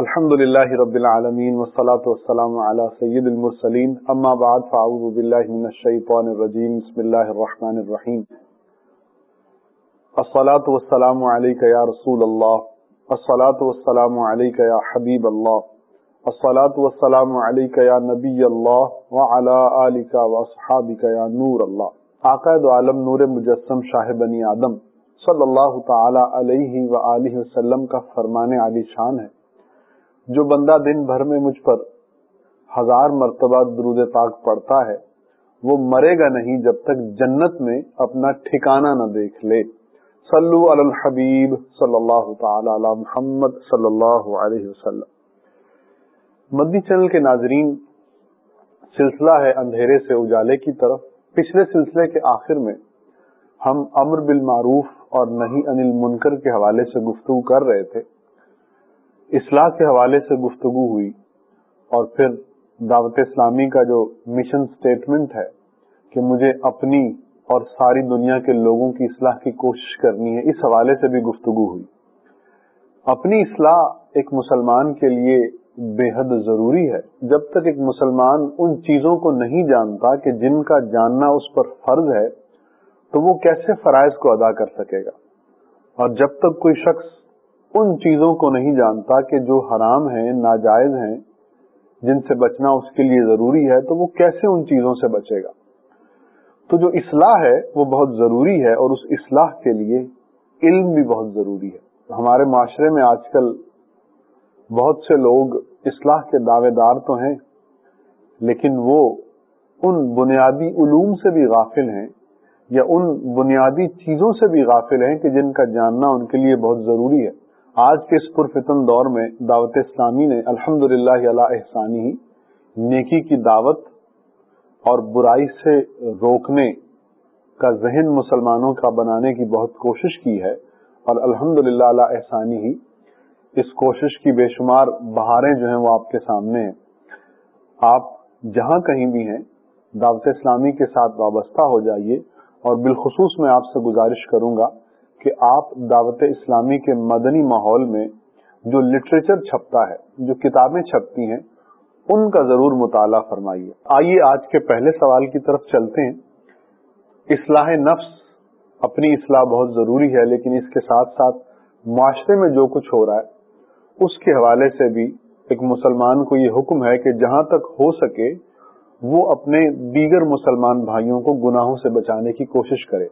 الحمد لله رب العالمين والصلاة والسلام على سيد المرسلين أما بعد فأعوذ بالله من الشيطان الرجيم بسم الله الرحمن الرحيم الصلاة والسلام عليك يا رسول الله الصلاة والسلام عليك يا حبيب الله الصلاة والسلام عليك يا نبي الله وعلى آلك وأصحابك يا نور الله عقائد عالم نور مجسم شاہ بنی آدم. صلی اللہ تعالی علیہ وآلہ وسلم کا فرمان علی شان ہے. جو بندہ دن بھر میں مجھ پر ہزار مرتبہ درود پاک پڑتا ہے، وہ مرے گا نہیں جب تک جنت میں اپنا ٹھکانہ نہ دیکھ لے۔ صلو علی الحبیب صلی اللہ تعالی علی محمد صلی اللہ علیہ وسلم۔ مدی چینل کے ناظرین، سلسلہ ہے اندھیرے سے اجالے کی طرف۔ پچھلے سلسلے کے آخر میں ہم امر بالمعروف اور نہیں انل منکر کے حوالے سے گفتگو کر رہے تھے۔ اصلاح کے حوالے سے گفتگو ہوئی اور پھر دعوت اسلامی کا جو مشن سٹیٹمنٹ ہے کہ مجھے اپنی اور ساری دنیا کے لوگوں کی اصلاح کی کوشش کرنی ہے، اس حوالے سے بھی گفتگو ہوئی۔ اپنی اصلاح ایک مسلمان کے لیے بے حد ضروری ہے۔ جب تک ایک مسلمان ان چیزوں کو نہیں جانتا کہ جن کا جاننا اس پر فرض ہے، تو وہ کیسے فرائض کو ادا کر سکے گا؟ اور جب تک کوئی شخص ان چیزوں کو نہیں جانتا کہ جو حرام ہیں، ناجائز ہیں، جن سے بچنا اس کے لیے ضروری ہے، تو وہ کیسے ان چیزوں سے بچے گا؟ تو جو اصلاح ہے، وہ بہت ضروری ہے اور اس اصلاح کے لیے علم بھی بہت ضروری ہے۔ ہمارے معاشرے میں آج کل بہت سے لوگ اصلاح کے دعوے دار تو ہیں، لیکن وہ ان بنیادی علوم سے بھی غافل ہیں یا ان بنیادی چیزوں سے بھی غافل ہیں کہ جن کا جاننا ان کے لیے بہت ضروری ہے۔ آج کے اس پرفتن دور میں دعوت اسلامی نے الحمد للہ احسانی نیکی کی دعوت اور برائی سے روکنے کا ذہن مسلمانوں کا بنانے کی بہت کوشش کی ہے اور الحمد للہ احسانی ہی اس کوشش کی بے شمار بہاریں جو ہیں وہ آپ کے سامنے ہیں۔ آپ جہاں کہیں بھی ہیں، دعوت اسلامی کے ساتھ وابستہ ہو جائیے اور بالخصوص میں آپ سے گزارش کروں گا کہ آپ دعوت اسلامی کے مدنی ماحول میں جو لٹریچر چھپتا ہے، جو کتابیں چھپتی ہیں، ان کا ضرور مطالعہ فرمائیے۔ آئیے آج کے پہلے سوال کی طرف چلتے ہیں۔ اصلاح نفس اپنی اصلاح بہت ضروری ہے، لیکن اس کے ساتھ ساتھ معاشرے میں جو کچھ ہو رہا ہے، اس کے حوالے سے بھی ایک مسلمان کو یہ حکم ہے کہ جہاں تک ہو سکے، وہ اپنے دیگر مسلمان بھائیوں کو گناہوں سے بچانے کی کوشش کرے۔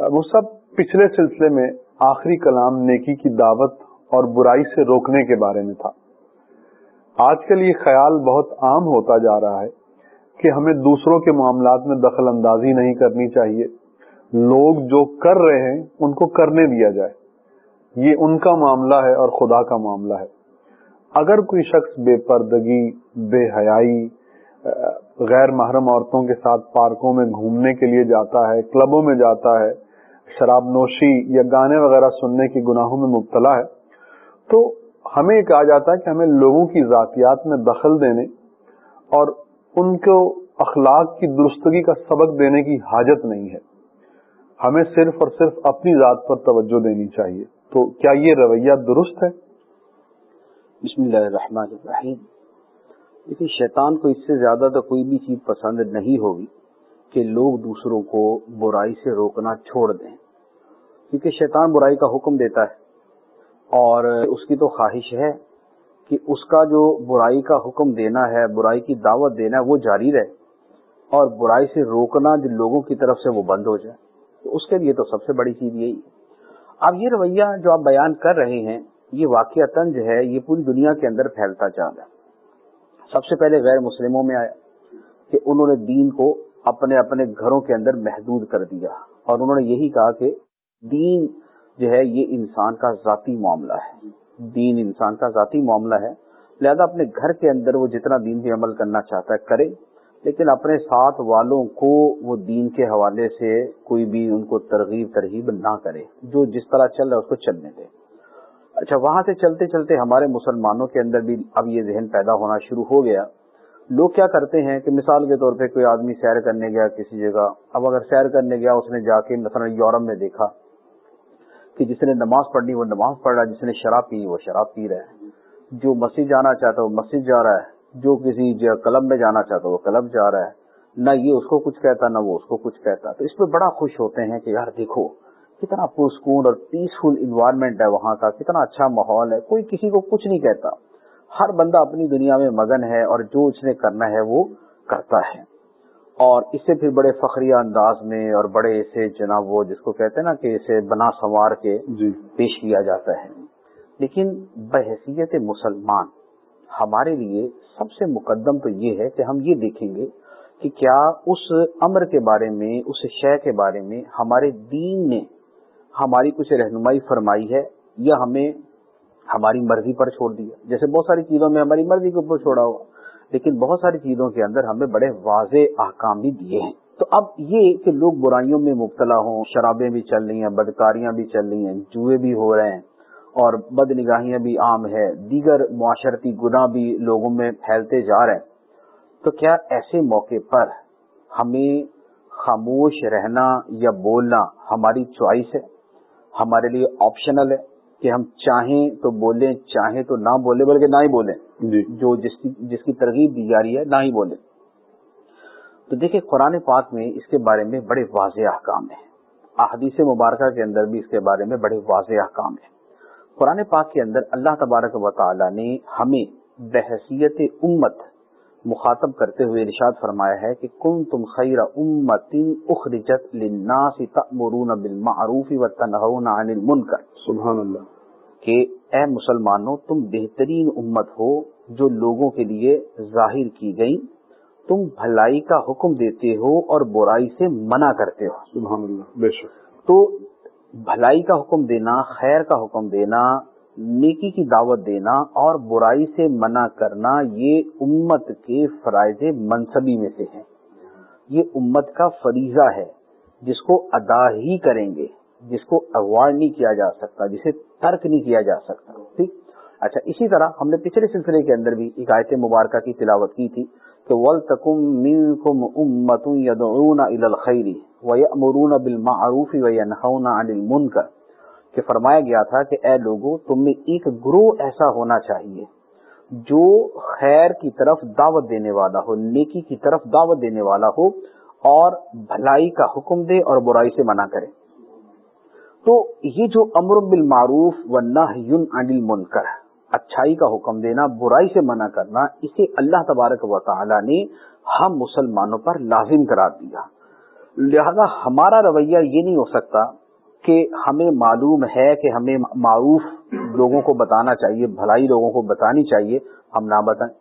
وہ سب پچھلے سلسلے میں آخری کلام نیکی کی دعوت اور برائی سے روکنے کے بارے میں تھا۔ آج کل یہ خیال بہت عام ہوتا جا رہا ہے کہ ہمیں دوسروں کے معاملات میں دخل اندازی نہیں کرنی چاہیے۔ لوگ جو کر رہے ہیں، ان کو کرنے دیا جائے۔ یہ ان کا معاملہ ہے اور خدا کا معاملہ ہے۔ اگر کوئی شخص بے پردگی، بے حیائی، غیر محرم عورتوں کے ساتھ پارکوں میں گھومنے کے لیے جاتا ہے، کلبوں میں جاتا ہے شراب نوشی یا گانے وغیرہ سننے کی گناہوں میں مبتلا ہے، تو ہمیں یہ کہا جاتا ہے کہ ہمیں لوگوں کی ذاتیات میں دخل دینے اور ان کو اخلاق کی درستگی کا سبق دینے کی حاجت نہیں ہے۔ ہمیں صرف اور صرف اپنی ذات پر توجہ دینی چاہیے۔ تو کیا یہ رویہ درست ہے؟ بسم اللہ الرحمن الرحیم۔ دیکھیے شیطان کو اس سے زیادہ تو کوئی بھی چیز پسند نہیں ہوگی۔ کہ لوگ دوسروں کو برائی سے روکنا چھوڑ دیں۔ کیونکہ شیطان برائی کا حکم دیتا ہے۔ اور اس کی تو خواہش ہے کہ اس کا جو برائی کا حکم دینا ہے، برائی کی دعوت دینا ہے، وہ جاری رہے۔ اور برائی سے روکنا جو لوگوں کی طرف سے وہ بند ہو جائے۔ تو اس کے لیے تو سب سے بڑی چیز یہی ہے۔ اب یہ رویہ جو آپ بیان کر رہے ہیں، یہ واقعہ جو ہے، یہ پوری دنیا کے اندر پھیلتا چاہ رہا ہے۔ سب سے پہلے غیر مسلموں میں آیا کہ انہوں نے دین کو اپنے اپنے گھروں کے اندر محدود کر دیا اور انہوں نے یہی کہا کہ دین جو ہے، یہ انسان کا ذاتی معاملہ ہے۔ دین انسان کا ذاتی معاملہ ہے۔ لہذا اپنے گھر کے اندر وہ جتنا دین پہ عمل کرنا چاہتا ہے، کرے۔ لیکن اپنے ساتھ والوں کو وہ دین کے حوالے سے کوئی بھی ان کو ترغیب ترغیب نہ کرے۔ جو جس طرح چل رہا ہے، اس کو چلنے دے۔ اچھا وہاں سے چلتے چلتے ہمارے مسلمانوں کے اندر بھی اب یہ ذہن پیدا ہونا شروع ہو گیا۔ لوگ کیا کرتے ہیں کہ مثال کے طور پہ کوئی آدمی سیر کرنے گیا کسی جگہ، اب اگر سیر کرنے گیا، اس نے جا کے مثلا یورپ میں دیکھا کہ جس نے نماز پڑھنی، وہ نماز پڑھ رہا ہے، جس نے شراب پی، وہ شراب پی رہا ہے۔ جو مسجد جانا چاہتا ہے، وہ مسجد جا رہا ہے۔ جو کسی کلب میں جانا چاہتا ہے، وہ کلب جا رہا ہے۔ نہ یہ اس کو کچھ کہتا، نہ وہ اس کو کچھ کہتا۔ تو اس پہ بڑا خوش ہوتے ہیں کہ یار دیکھو، کتنا پرسکون اور پیسفل انوائرمنٹ ہے وہاں کا، کتنا اچھا ماحول ہے۔ کوئی کسی کو کچھ نہیں کہتا۔ ہر بندہ اپنی دنیا میں مگن ہے اور جو اس نے کرنا ہے وہ کرتا ہے۔ اور اس سے پھر بڑے فخریہ انداز میں اور بڑے ایسے جناب وہ جس کو کہتے ہیں نا کہ اسے بنا سنوار کے جی۔ پیش کیا جاتا ہے۔ لیکن بحثیت مسلمان ہمارے لیے سب سے مقدم تو یہ ہے کہ ہم یہ دیکھیں گے کہ کیا اس امر کے بارے میں اس شے کے بارے میں ہمارے دین نے ہماری کچھ رہنمائی فرمائی ہے یا ہمیں ہماری مرضی پر چھوڑ دیا۔ جیسے بہت ساری چیزوں میں ہماری مرضی کے اوپر چھوڑا ہوا، لیکن بہت ساری چیزوں کے اندر ہمیں بڑے واضح احکام بھی دیے ہیں۔ تو اب یہ کہ لوگ برائیوں میں مبتلا ہوں، شرابیں بھی چل رہی ہیں، بدکاریاں بھی چل رہی ہیں، جوئے بھی ہو رہے ہیں، اور بد نگاہیاں بھی عام ہے، دیگر معاشرتی گناہ بھی لوگوں میں پھیلتے جا رہے ہیں۔ تو کیا ایسے موقع پر ہمیں خاموش رہنا یا بولنا ہماری چوائس ہے؟ ہمارے لیے آپشنل ہے۔ کہ ہم چاہیں تو بولیں چاہیں تو نہ بولیں بلکہ نہ ہی بولیں۔ جی۔ جو جس کی جس کی ترغیب دی جا رہی ہے نہ ہی بولیں۔ تو دیکھیں قرآن پاک میں اس کے بارے میں بڑے واضح احکام ہیں۔ احادیث مبارکہ کے اندر بھی اس کے بارے میں بڑے واضح احکام ہیں۔ قرآن پاک کے اندر اللہ تبارک و تعالی نے ہمیں بحثیت امت مخاطب کرتے ہوئے ارشاد فرمایا ہے کہ کن تم خیر امت اخرجت للناس تأمرون بالمعروف وتنہون عن المنکر. سبحان اللہ کہ اے مسلمانوں تم بہترین امت ہو جو لوگوں کے لیے ظاہر کی گئی تم بھلائی کا حکم دیتے ہو اور برائی سے منع کرتے ہو۔ سبحان اللہ بے شک. تو بھلائی کا حکم دینا خیر کا حکم دینا نیکی کی دعوت دینا اور برائی سے منع کرنا یہ امت کے فرائض منصبی میں سے ہے یہ امت کا فریضہ ہے۔ جس کو ادا ہی کریں گے، جس کو اوارڈ نہیں کیا جا سکتا، جسے ترک نہیں کیا جا سکتا۔ ٹھیک؟ اچھا اسی طرح ہم نے پچھلے سلسلے کے اندر بھی ایک آیت مبارکہ کی تلاوت کی تھی کہ ول تکم مین کم امت یدعون الى الخیر ویأمرون بالمعروف وینہون عن المنکر کہ فرمایا گیا تھا کہ اے لوگوں تم میں ایک گروہ ایسا ہونا چاہیے جو خیر کی طرف دعوت دینے والا ہو، نیکی کی طرف دعوت دینے والا ہو اور بھلائی کا حکم دے اور برائی سے منع کرے۔ تو یہ جو امر بالمعروف و نہی عن المنکر، اچھائی کا حکم دینا، برائی سے منع کرنا، اسے اللہ تبارک و تعالی نے ہم مسلمانوں پر لازم قرار دیا۔ لہذا ہمارا رویہ یہ نہیں ہو سکتا کہ ہمیں معلوم ہے کہ ہمیں معروف لوگوں کو بتانا چاہیے، بھلائی لوگوں کو بتانی چاہیے، ہم نہ بتائیں۔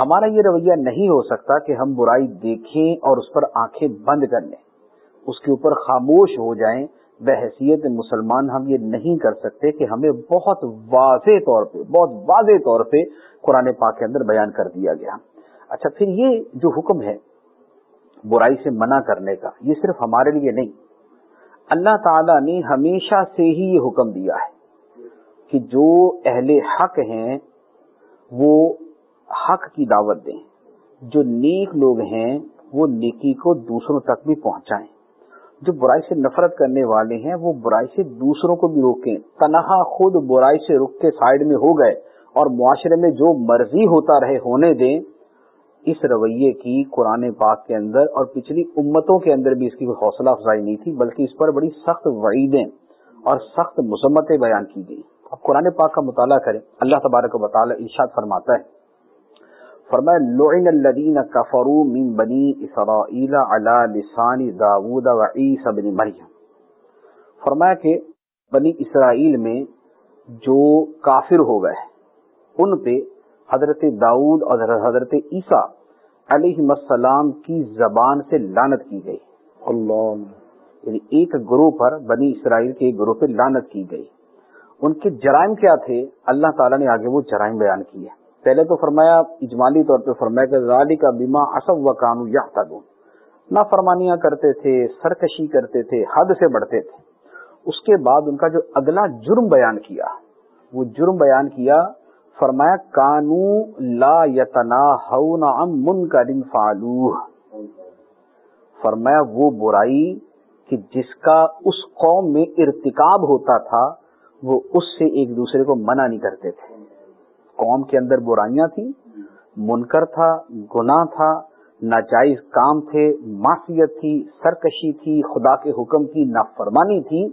ہمارا یہ رویہ نہیں ہو سکتا کہ ہم برائی دیکھیں اور اس پر آنکھیں بند کر لیں۔ اس کے اوپر خاموش ہو جائیں۔ بحثیت مسلمان ہم یہ نہیں کر سکتے کہ ہمیں بہت واضح طور پہ، بہت واضح طور پہ قرآن پاک کے اندر بیان کر دیا گیا۔ اچھا پھر یہ جو حکم ہے برائی سے منع کرنے کا، یہ صرف ہمارے لیے نہیں۔ اللہ تعالی نے ہمیشہ سے ہی یہ حکم دیا ہے کہ جو اہل حق ہیں، وہ حق کی دعوت دیں۔ جو نیک لوگ ہیں، وہ نیکی کو دوسروں تک بھی پہنچائیں۔ جو برائی سے نفرت کرنے والے ہیں، وہ برائی سے دوسروں کو بھی روکیں۔ تنہا خود برائی سے رک کے سائڈ میں ہو گئے اور معاشرے میں جو مرضی ہوتا رہے ہونے دیں اس رویے کی قرآن پاک کے اندر اور پچھلی امتوں کے اندر بھی اس کی کوئی حوصلہ افزائی نہیں تھی، بلکہ اس پر بڑی سخت وعیدیں اور سخت مذمتیں بیان کی گئی اب قرآن پاک کا مطالعہ کریں۔ اللہ تبارک و تعالی ارشاد فرماتا ہے۔ فرمایا، لعن الذین کفروا من بنی اسرائیل علی لسان داود و عیسی بن مریم۔ فرمایا کہ بنی اسرائیل میں جو کافر ہو گئے، ان پہ حضرت داؤد اور حضرت عیسیٰ علیہ السلام کی زبان سے لانت کی گئی۔ اللہ۔ یعنی ایک گروہ پر بنی اسرائیل کے ایک گروہ پہ لانت کی گئی۔ ان کے جرائم کیا تھے؟ اللہ تعالیٰ نے آگے وہ جرائم بیان کیے۔ پہلے تو فرمایا اجمالی طور پہ فرمایا کہ غالی کا بیما اصب و کانو یا فرمانیاں کرتے تھے سرکشی کرتے تھے حد سے بڑھتے تھے۔ اس کے بعد ان کا جو اگلا جرم بیان کیا وہ جرم بیان کیا فرمایا، کانو لا یتنا من کا دن فرمایا، وہ برائی کہ جس کا اس قوم میں ارتکاب ہوتا تھا، وہ اس سے ایک دوسرے کو منع نہیں کرتے تھے۔ قوم کے اندر برائیاں تھیں، منکر تھا، گناہ تھا، ناجائز کام تھے، معصیت تھی، سرکشی تھی، خدا کے حکم کی نافرمانی تھی،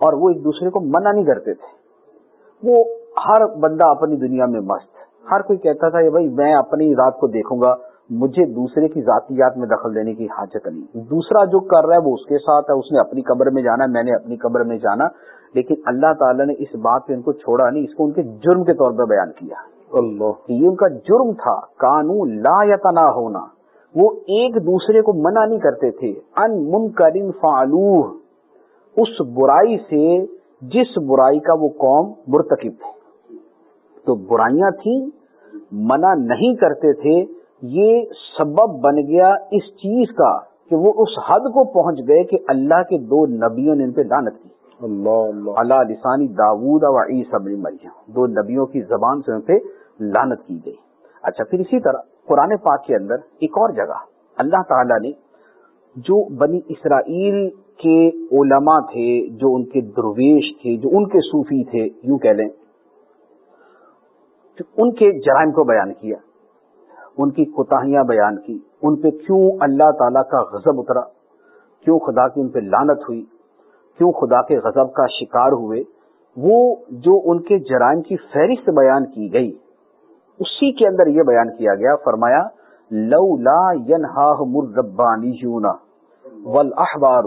اور وہ ایک دوسرے کو منع نہیں کرتے تھے۔ وہ ہر بندہ اپنی دنیا میں مست ہر کوئی کہتا تھا کہ بھائی میں اپنی ذات کو دیکھوں گا مجھے دوسرے کی ذاتیات میں دخل دینے کی حاجت نہیں۔ دوسرا جو کر رہا ہے وہ اس کے ساتھ ہے اس نے اپنی قبر میں جانا میں نے اپنی قبر میں جانا لیکن اللہ تعالیٰ نے اس بات پہ ان کو چھوڑا نہیں اس کو ان کے جرم کے طور پر بیان کیا۔ اللہ۔ یہ ان کا جرم تھا قانون لا یا تنا ہونا وہ ایک دوسرے کو منع نہیں کرتے تھے۔ ان منکرن فعلوہ۔ اس برائی سے جس برائی کا وہ قوم مرتکب تھے۔ تو برائیاں تھیں منع نہیں کرتے تھے۔ یہ سبب بن گیا اس چیز کا کہ وہ اس حد کو پہنچ گئے کہ اللہ کے دو نبیوں نے ان پہ لانت کی۔ اللہ اللہ۔ لسانی داود و عیسی بن مریم دو نبیوں کی زبان سے ان پہ لانت کی گئی۔ اچھا پھر اسی طرح قرآن پاک کے اندر ایک اور جگہ اللہ تعالی نے جو بنی اسرائیل کے علماء تھے جو ان کے درویش تھے جو ان کے صوفی تھے یوں کہہ لیں ان کے جرائم کو بیان کیا، ان کی کوتاہیاں بیان کی، ان پہ کیوں اللہ تعالی کا غضب اترا؟ کیوں خدا کی ان پہ لانت ہوئی؟ کیوں خدا کے غضب کا شکار ہوئے؟ وہ جو ان کے جرائم کی فہرست بیان کی گئی، اسی کے اندر یہ بیان کیا گیا، فرمایا، لو لا مربانی ول احبار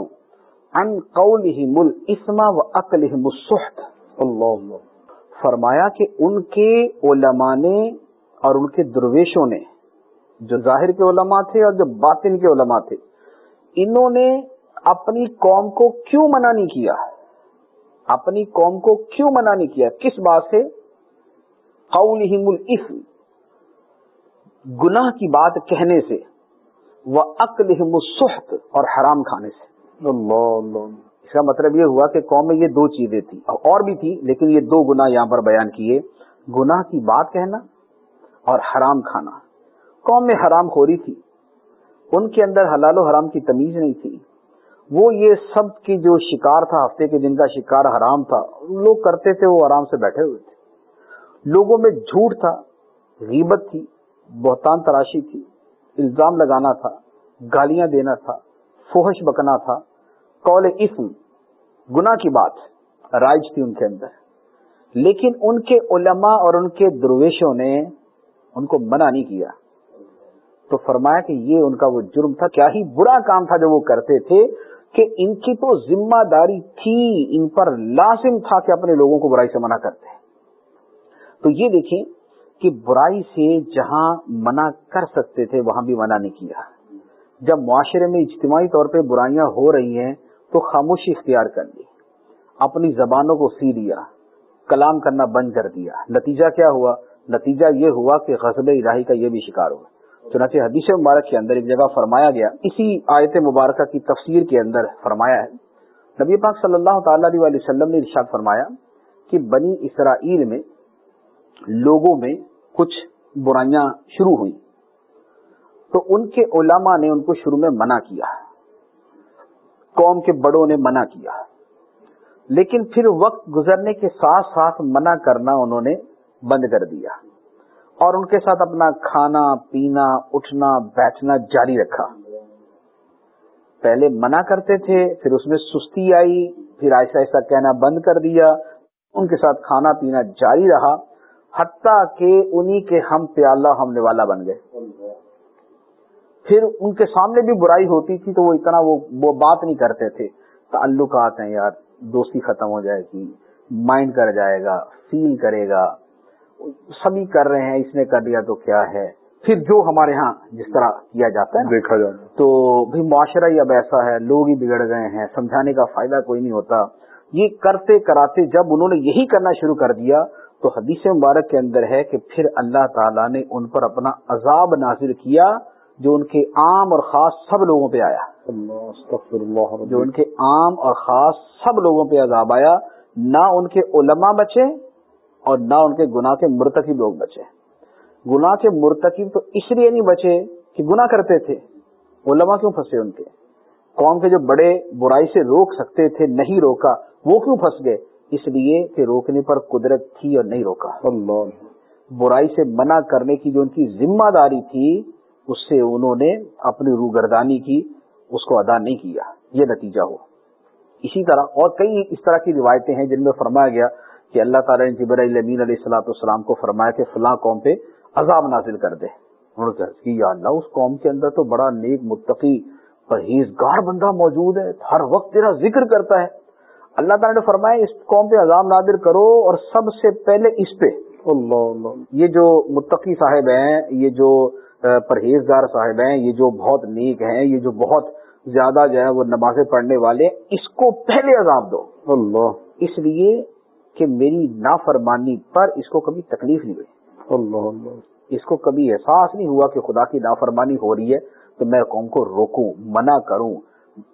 ان قول مل اسما و عقل اللہ فرمایا کہ ان کے علماء نے اور ان کے درویشوں نے جو ظاہر کے علماء تھے اور جو باطن کے علماء تھے، انہوں نے اپنی قوم کو کیوں منع نہیں کیا؟ اپنی قوم کو کیوں منع نہیں کیا؟ کس بات سے؟ قولہم الاسم، گناہ کی بات کہنے سے وہ عقلہم السحت اور حرام کھانے سے۔ اللہ اللہ۔ اس کا مطلب یہ ہوا کہ قوم میں یہ دو چیزیں تھیں۔ اور بھی تھی لیکن یہ دو گناہ یہاں پر بیان کیے۔ گناہ کی بات کہنا اور حرام کھانا۔ قوم میں حرام خوری تھی۔ ان کے اندر حلال و حرام کی تمیز نہیں تھی۔ وہ یہ سب کی جو شکار تھا، ہفتے کے دن کا شکار حرام تھا، لوگ کرتے تھے، وہ آرام سے بیٹھے ہوئے تھے۔ لوگوں میں جھوٹ تھا، غیبت تھی، بہتان تراشی تھی، الزام لگانا تھا، گالیاں دینا تھا فوہش بکنا تھا۔ قول اسم گنا کی بات، رائج تھی ان کے اندر۔ لیکن ان کے علماء اور ان کے درویشوں نے ان کو منع نہیں کیا۔ تو فرمایا کہ یہ ان کا وہ جرم تھا، کیا ہی برا کام تھا جو وہ کرتے تھے کہ ان کی تو ذمہ داری تھی، ان پر لازم تھا کہ اپنے لوگوں کو برائی سے منع کرتے۔ تو یہ دیکھیں کہ برائی سے جہاں منع کر سکتے تھے، وہاں بھی منع نہیں کیا۔ جب معاشرے میں اجتماعی طور پہ برائیاں ہو رہی ہیں تو خاموشی اختیار کر لی۔ اپنی زبانوں کو سی دیا کلام کرنا بند کر دیا۔ نتیجہ کیا ہوا؟ نتیجہ یہ ہوا کہ غزب الہی کا یہ بھی شکار ہوا۔ چنانچہ حدیث مبارک کے اندر ایک جگہ فرمایا گیا، اسی آیت مبارکہ کی تفسیر کے اندر فرمایا ہے۔ نبی پاک صلی اللہ تعالی علیہ وسلم نے ارشاد فرمایا کہ بنی اسرائیل میں لوگوں میں کچھ برائیاں شروع ہوئی تو ان کے علماء نے ان کو شروع میں منع کیا۔ قوم کے بڑوں نے منع کیا۔ لیکن پھر وقت گزرنے کے ساتھ ساتھ منع کرنا انہوں نے بند کر دیا اور ان کے ساتھ اپنا کھانا، پینا، اٹھنا، بیٹھنا جاری رکھا۔ پہلے منع کرتے تھے، پھر اس میں سستی آئی، پھر ایسا ایسا کہنا بند کر دیا۔ ان کے ساتھ کھانا پینا جاری رہا، حتیٰ کہ انہی کے ہم پیالہ ہم والا بن گئے۔ پھر ان کے سامنے بھی برائی ہوتی تھی تو وہ اتنا وہ بات نہیں کرتے تھے۔ تعلقات ہیں یار دوستی ختم ہو جائے گی مائنڈ کر جائے گا فیل کرے گا۔ سبھی کر رہے ہیں اس نے کر دیا تو کیا ہے؟ پھر جو ہمارے ہاں جس طرح کیا جاتا ہے دیکھا جاتا تو بھی معاشرہ ہی اب ایسا ہے لوگ ہی بگڑ گئے ہیں سمجھانے کا فائدہ کوئی نہیں ہوتا۔ یہ کرتے کراتے جب انہوں نے یہی کرنا شروع کر دیا تو حدیث مبارک کے اندر ہے کہ پھر اللہ تعالیٰ نے ان پر اپنا عذاب نازل کیا۔ جو ان کے عام اور خاص سب لوگوں پہ آیا۔ جو ان کے عام اور خاص سب لوگوں پہ عذاب آیا نہ ان کے علماء بچے اور نہ ان کے گناہ کے مرتکب لوگ بچے۔ گناہ کے مرتکب تو اس لیے نہیں بچے کہ گناہ کرتے تھے۔ علماء کیوں پھنسے ان کے؟ قوم کے جو بڑے برائی سے روک سکتے تھے نہیں روکا وہ کیوں پھنس گئے؟ اس لیے کہ روکنے پر قدرت تھی اور نہیں روکا۔ برائی سے منع کرنے کی جو ان کی ذمہ داری تھی اس سے انہوں نے اپنی روگردانی کی اس کو ادا نہیں کیا۔ یہ نتیجہ ہوا۔ اسی طرح اور کئی اس طرح کی روایتیں ہیں جن میں فرمایا گیا کہ اللہ تعالیٰ نے جبر امین علیہ السلاۃ السلام کو فرمایا کہ فلاں قوم پہ عذاب نازل کر دے۔ انہوں نے کہا کہ یا اللہ اس قوم کے اندر تو بڑا نیک متقی پرہیزگار بندہ موجود ہے۔ ہر وقت تیرا ذکر کرتا ہے۔ اللہ تعالیٰ نے فرمایا اس قوم پہ عذاب نادر کرو اور سب سے پہلے اس پہ۔ اللہ اللہ۔ یہ جو متقی صاحب ہیں یہ جو پرہیزگار صاحب ہیں یہ جو بہت نیک ہیں یہ جو بہت زیادہ جو ہے وہ نمازیں پڑھنے والے اس کو پہلے عذاب دو۔ اللہ۔ اس لیے کہ میری نافرمانی پر اس کو کبھی تکلیف نہیں ہوئی۔ اللہ اللہ۔ اس کو کبھی احساس نہیں ہوا کہ خدا کی نافرمانی ہو رہی ہے تو میں قوم کو روکوں منع کروں۔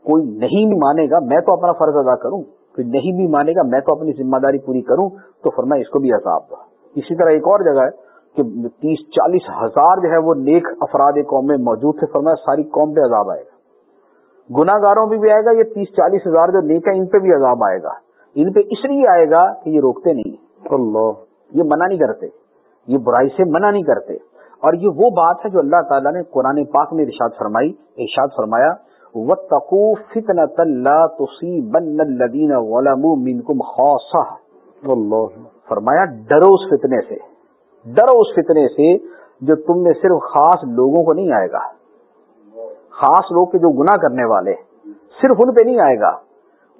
کوئی نہیں بھی مانے گا میں تو اپنا فرض ادا کروں۔ کوئی نہیں بھی مانے گا میں تو اپنی ذمہ داری پوری کروں تو فرمایا اس کو بھی عذاب دو اسی طرح ایک اور جگہ ہے کہ تیس چالیس ہزار جو ہے وہ نیک افراد قوم میں موجود تھے فرمایا ساری قوم پہ عذاب آئے گا۔ گناہ گاروں بھی, بھی آئے گا یہ تیس چالیس ہزار جو نیک ہے ان پہ بھی عذاب آئے گا۔ ان پہ اس لیے آئے گا کہ یہ روکتے نہیں۔ اللہ۔ یہ منع نہیں کرتے یہ برائی سے منع نہیں کرتے۔ اور یہ وہ بات ہے جو اللہ تعالیٰ نے قرآن پاک میں ارشاد فرمائی ارشاد فرمایا وَاتَّقُوا فِتْنَةً لَا تُصِيبَنَّ الَّذِينَ ظَلَمُوا مِنْكُمْ خَاصَّةً۔ اللہ۔ فرمایا ڈرو اس فتنے سے۔ ڈرو اس فتنے سے جو تم میں صرف خاص لوگوں کو نہیں آئے گا۔ خاص لوگ کے جو گناہ کرنے والے صرف ان پہ نہیں آئے گا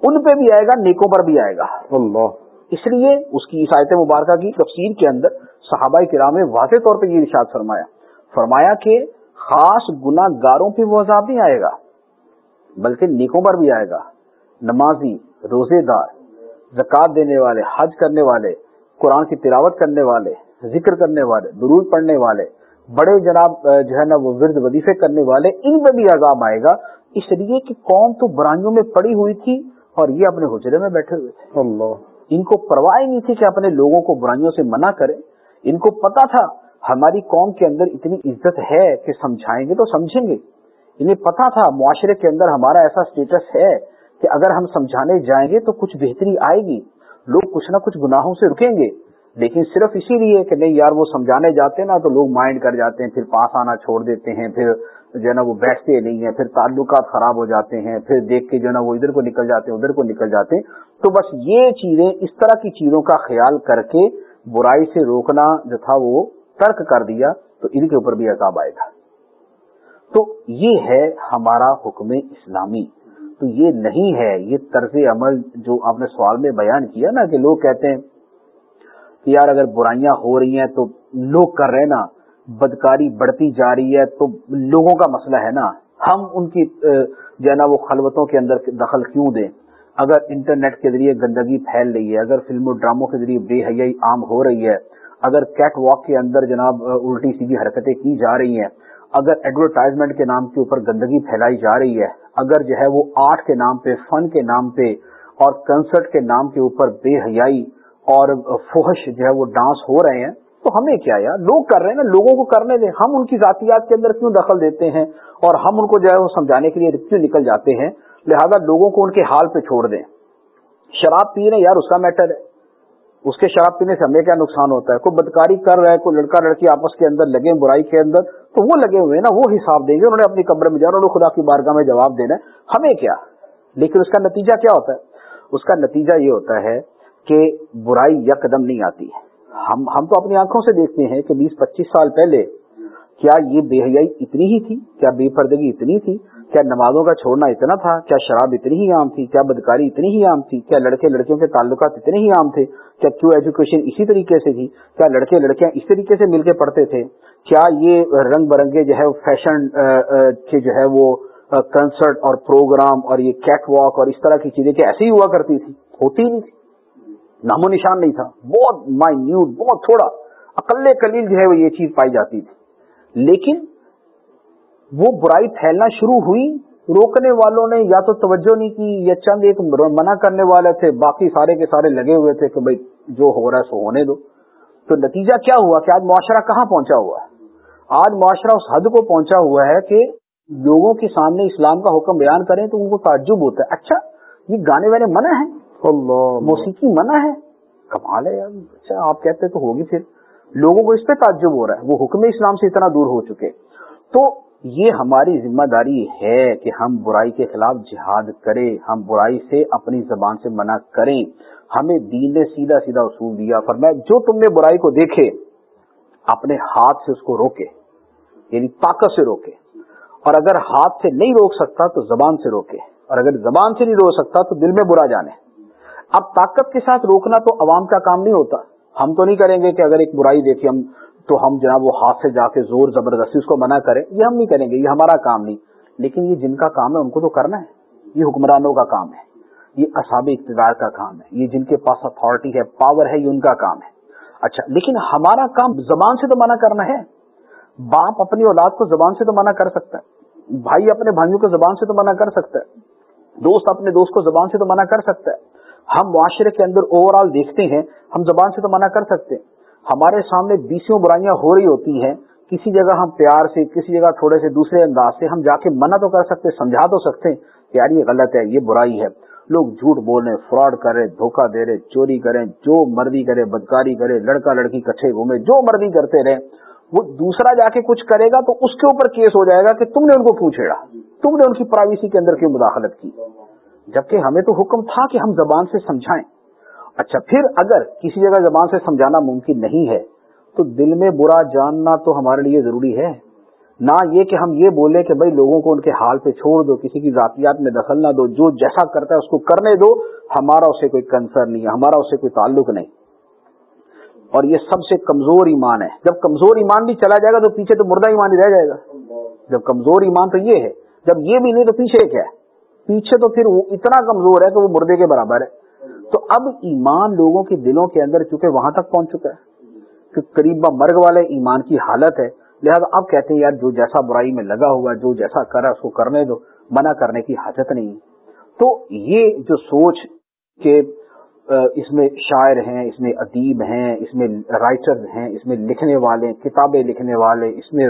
ان پہ بھی آئے گا نیکوں پر بھی آئے گا۔ اللہ۔ اس لیے اس کی عیسائیت مبارکہ کی تفسیر کے اندر صحابہ کرام نے واضح طور پہ یہ ارشاد فرمایا۔ فرمایا کہ خاص گناہ گاروں پہ وہ عذاب نہیں آئے گا بلکہ نیکوں پر بھی آئے گا۔ نمازی روزے دار زکات دینے والے حج کرنے والے قرآن کی تلاوت کرنے والے ذکر کرنے والے درود پڑھنے والے بڑے جناب جو ہے نا وہ ورد وظیفے کرنے والے ان پہ بھی عذاب آئے گا۔ اس لیے کہ قوم تو برائیوں میں پڑی ہوئی تھی اور یہ اپنے حجرے میں بیٹھے ہوئے تھے۔ اللہ۔ ان کو پرواہ نہیں تھی کہ اپنے لوگوں کو برائیوں سے منع کرے۔ ان کو پتا تھا ہماری قوم کے اندر اتنی عزت ہے کہ سمجھائیں گے تو سمجھیں گے۔ انہیں پتا تھا معاشرے کے اندر ہمارا ایسا سٹیٹس ہے کہ اگر ہم سمجھانے جائیں گے تو کچھ بہتری آئے گی۔ لوگ کچھ نہ کچھ گناہوں سے رکیں گے۔ لیکن صرف اسی لیے کہ نہیں یار وہ سمجھانے جاتے نا تو لوگ مائنڈ کر جاتے ہیں، پھر پاس آنا چھوڑ دیتے ہیں، پھر جو ہے نا وہ بیٹھتے نہیں ہیں، پھر تعلقات خراب ہو جاتے ہیں، پھر دیکھ کے جو ہے نا وہ ادھر کو نکل جاتے ہیں، ادھر کو نکل جاتے ہیں۔ تو بس یہ چیزیں اس طرح کی چیزوں کا خیال کر کے برائی سے روکنا جو تھا وہ ترک کر دیا تو ان کے اوپر بھی عذاب آئے گا۔ تو یہ ہے ہمارا حکم اسلامی۔ تو یہ نہیں ہے، یہ طرز عمل جو آپ نے سوال میں بیان کیا نا کہ لوگ کہتے ہیں کہ یار اگر برائیاں ہو رہی ہیں تو لوگ کر رہے نا، بدکاری بڑھتی جا رہی ہے تو لوگوں کا مسئلہ ہے نا۔ ہم ان کی جو ہے نا، وہ خلوتوں کے اندر دخل کیوں دیں؟ اگر انٹرنیٹ کے ذریعے گندگی پھیل رہی ہے، اگر فلم و ڈراموں کے ذریعے بے حیائی عام ہو رہی ہے، اگر کیٹ واک کے اندر جناب الٹی سیدھی حرکتیں کی جا رہی ہیں، اگر ایڈورٹائزمنٹ کے نام کے اوپر گندگی پھیلائی جا رہی ہے، اگر جو ہے وہ آرٹ کے نام پہ، فن کے نام پہ اور کنسرٹ کے نام کے اوپر بے حیائی اور فوہش جو ہے وہ ڈانس ہو رہے ہیں، تو ہمیں کیا یار؟ لوگ کر رہے ہیں نا، لوگوں کو کرنے دیں۔ ہم ان کی ذاتیات کے اندر کیوں دخل دیتے ہیں؟ اور ہم ان کو جو ہے وہ سمجھانے کے لیے کیوں نکل جاتے ہیں؟ لہذا لوگوں کو ان کے حال پہ چھوڑ دیں۔ شراب پی رہے یار، اس کا میٹر ہے۔ اس کے شراب پینے سے ہمیں کیا نقصان ہوتا ہے؟ کوئی بدکاری کر رہا ہے، کوئی لڑکا لڑکی آپس کے اندر لگے برائی کے اندر، تو وہ لگے ہوئے ہیں نا، وہ حساب دیں گے۔ انہوں نے اپنی قبر میں جانا خدا کی بارگاہ میں جواب دینا ہے۔ ہمیں کیا؟ لیکن اس کا نتیجہ کیا ہوتا ہے؟ اس کا نتیجہ یہ ہوتا ہے کہ برائی یکدم نہیں آتی ہم ہم تو اپنی آنکھوں سے دیکھتے ہیں کہ بیس پچیس سال پہلے کیا یہ بے حیائی اتنی ہی تھی؟ کیا بے پردگی اتنی تھی؟ کیا نمازوں کا چھوڑنا اتنا تھا؟ کیا شراب اتنی ہی عام تھی؟ کیا بدکاری اتنی ہی عام تھی؟ کیا لڑکے لڑکیوں کے تعلقات اتنے ہی عام تھے؟ کیا کیوں ایجوکیشن اسی طریقے سے تھی؟ کیا لڑکے لڑکیاں اس طریقے سے مل کے پڑھتے تھے؟ کیا یہ رنگ برنگے جو ہے فیشن کے جو ہے وہ کنسرٹ اور پروگرام اور یہ کیٹ واک اور اس طرح کی چیزیں کیا ایسی ہی ہوا کرتی تھی؟ ہوتی نہیں تھی۔ نام و نشان نہیں تھا۔ بہت مائنیوٹ بہت تھوڑا۔ اقل کلیل جو ہے وہ یہ چیز پائی جاتی تھی۔ لیکن وہ برائی پھیلنا شروع ہوئی۔ روکنے والوں نے یا تو توجہ نہیں کی، یا چند ایک منع کرنے والے تھے، باقی سارے کے سارے لگے ہوئے تھے کہ بھائی جو ہو رہا ہے سو ہونے دو۔ تو نتیجہ کیا ہوا کہ آج معاشرہ کہاں پہنچا ہوا ہے؟ آج معاشرہ اس حد کو پہنچا ہوا ہے کہ لوگوں کے سامنے اسلام کا حکم بیان کریں تو ان کو تعجب ہوتا ہے۔ اچھا یہ گانے والے منع ہیں؟ اللہ. موسیقی منع ہے؟ کمال ہے یار. اچھا آپ کہتے تو ہوگی پھر. لوگوں کو اس پہ تعجب ہو رہا ہے. وہ حکم اسلام سے اتنا دور ہو چکے. تو یہ ہماری ذمہ داری ہے کہ ہم برائی کے خلاف جہاد کریں، ہم برائی سے اپنی زبان سے منع کریں. ہمیں دین نے سیدھا سیدھا اصول دیا. فرمایا، جو تم نے برائی کو دیکھے، اپنے ہاتھ سے اس کو روکے یعنی طاقت سے روکے. اور اگر ہاتھ سے نہیں روک سکتا، تو زبان سے روکے. اور اگر زبان سے نہیں روک سکتا، تو دل میں برا جانے. اب طاقت کے ساتھ روکنا تو عوام کا کام نہیں ہوتا۔ ہم تو نہیں کریں گے کہ اگر ایک برائی دیکھیں ہم، تو ہم جناب وہ ہاتھ سے جا کے زور زبردستی اس کو منع کریں۔ یہ ہم نہیں کریں گے، یہ ہمارا کام نہیں۔ لیکن یہ جن کا کام ہے، ان کو تو کرنا ہے۔ یہ حکمرانوں کا کام ہے۔ یہ اصاب اقتدار کا کام ہے۔ یہ جن کے پاس اتارٹی ہے پاور ہے، یہ ان کا کام ہے۔ اچھا لیکن ہمارا کام زبان سے تو منع کرنا ہے۔ باپ اپنی اولاد کو زبان سے تو منع کر سکتا ہے۔ بھائی اپنے بھائیوں کو زبان سے تو منع کر سکتا ہے۔ دوست اپنے دوست کو زبان سے تو منع کر سکتا ہے۔ ہم معاشرے کے اندر اوور آل دیکھتے ہیں، ہم زبان سے تو منع کر سکتے ہیں۔ ہمارے سامنے بیسوں برائیاں ہو رہی ہوتی ہیں۔ کسی جگہ ہم پیار سے، کسی جگہ تھوڑے سے دوسرے انداز سے ہم جا کے منع تو کر سکتے، سمجھا تو سکتے کہ یار یہ غلط ہے، یہ برائی ہے۔ لوگ جھوٹ بول رہے، فراڈ کر رہے، دھوکہ دے رہے، چوری کریں، جو مرضی کرے، بدکاری کرے، لڑکا لڑکی کٹھے گھومے، جو مرضی کرتے رہے۔ وہ دوسرا جا کے کچھ کرے گا تو اس کے اوپر کیس ہو جائے گا کہ تم نے ان کو کیوں چھیڑا؟ تم نے ان کی پرائیویسی کے اندر کیوں مداخلت کی؟ جبکہ ہمیں تو حکم تھا کہ ہم زبان سے سمجھائیں۔ اچھا پھر اگر کسی جگہ زبان سے سمجھانا ممکن نہیں ہے، تو دل میں برا جاننا تو ہمارے لیے ضروری ہے۔ نہ یہ کہ ہم یہ بولیں کہ بھائی لوگوں کو ان کے حال پہ چھوڑ دو، کسی کی ذاتیات میں دخل نہ دو، جو جیسا کرتا ہے اس کو کرنے دو، ہمارا اسے کوئی کنسر نہیں ہے، ہمارا اسے کوئی تعلق نہیں۔ اور یہ سب سے کمزور ایمان ہے۔ جب کمزور ایمان بھی چلا جائے گا تو پیچھے تو مردہ ایمان ہی رہ جائے گا۔ جب کمزور ایمان تو یہ ہے، جب یہ بھی نہیں تو پیچھے کیا ہے؟ پیچھے تو پھر وہ اتنا کمزور ہے کہ وہ مردے کے برابر ہے۔ تو اب ایمان لوگوں کے دلوں کے اندر چونکہ وہاں تک پہنچ چکا ہے کہ قریب مرگ والے ایمان کی حالت ہے، لہذا اب کہتے ہیں، یار، جو جیسا برائی میں لگا ہوا، جو جیسا کرا، اس کو کرنے دو، منع کرنے کی حاجت نہیں تو یہ جو سوچ کہ اس میں شاعر ہیں، اس میں ادیب ہیں، اس میں رائٹر ہیں، اس میں لکھنے والے، کتابیں لکھنے والے، اس میں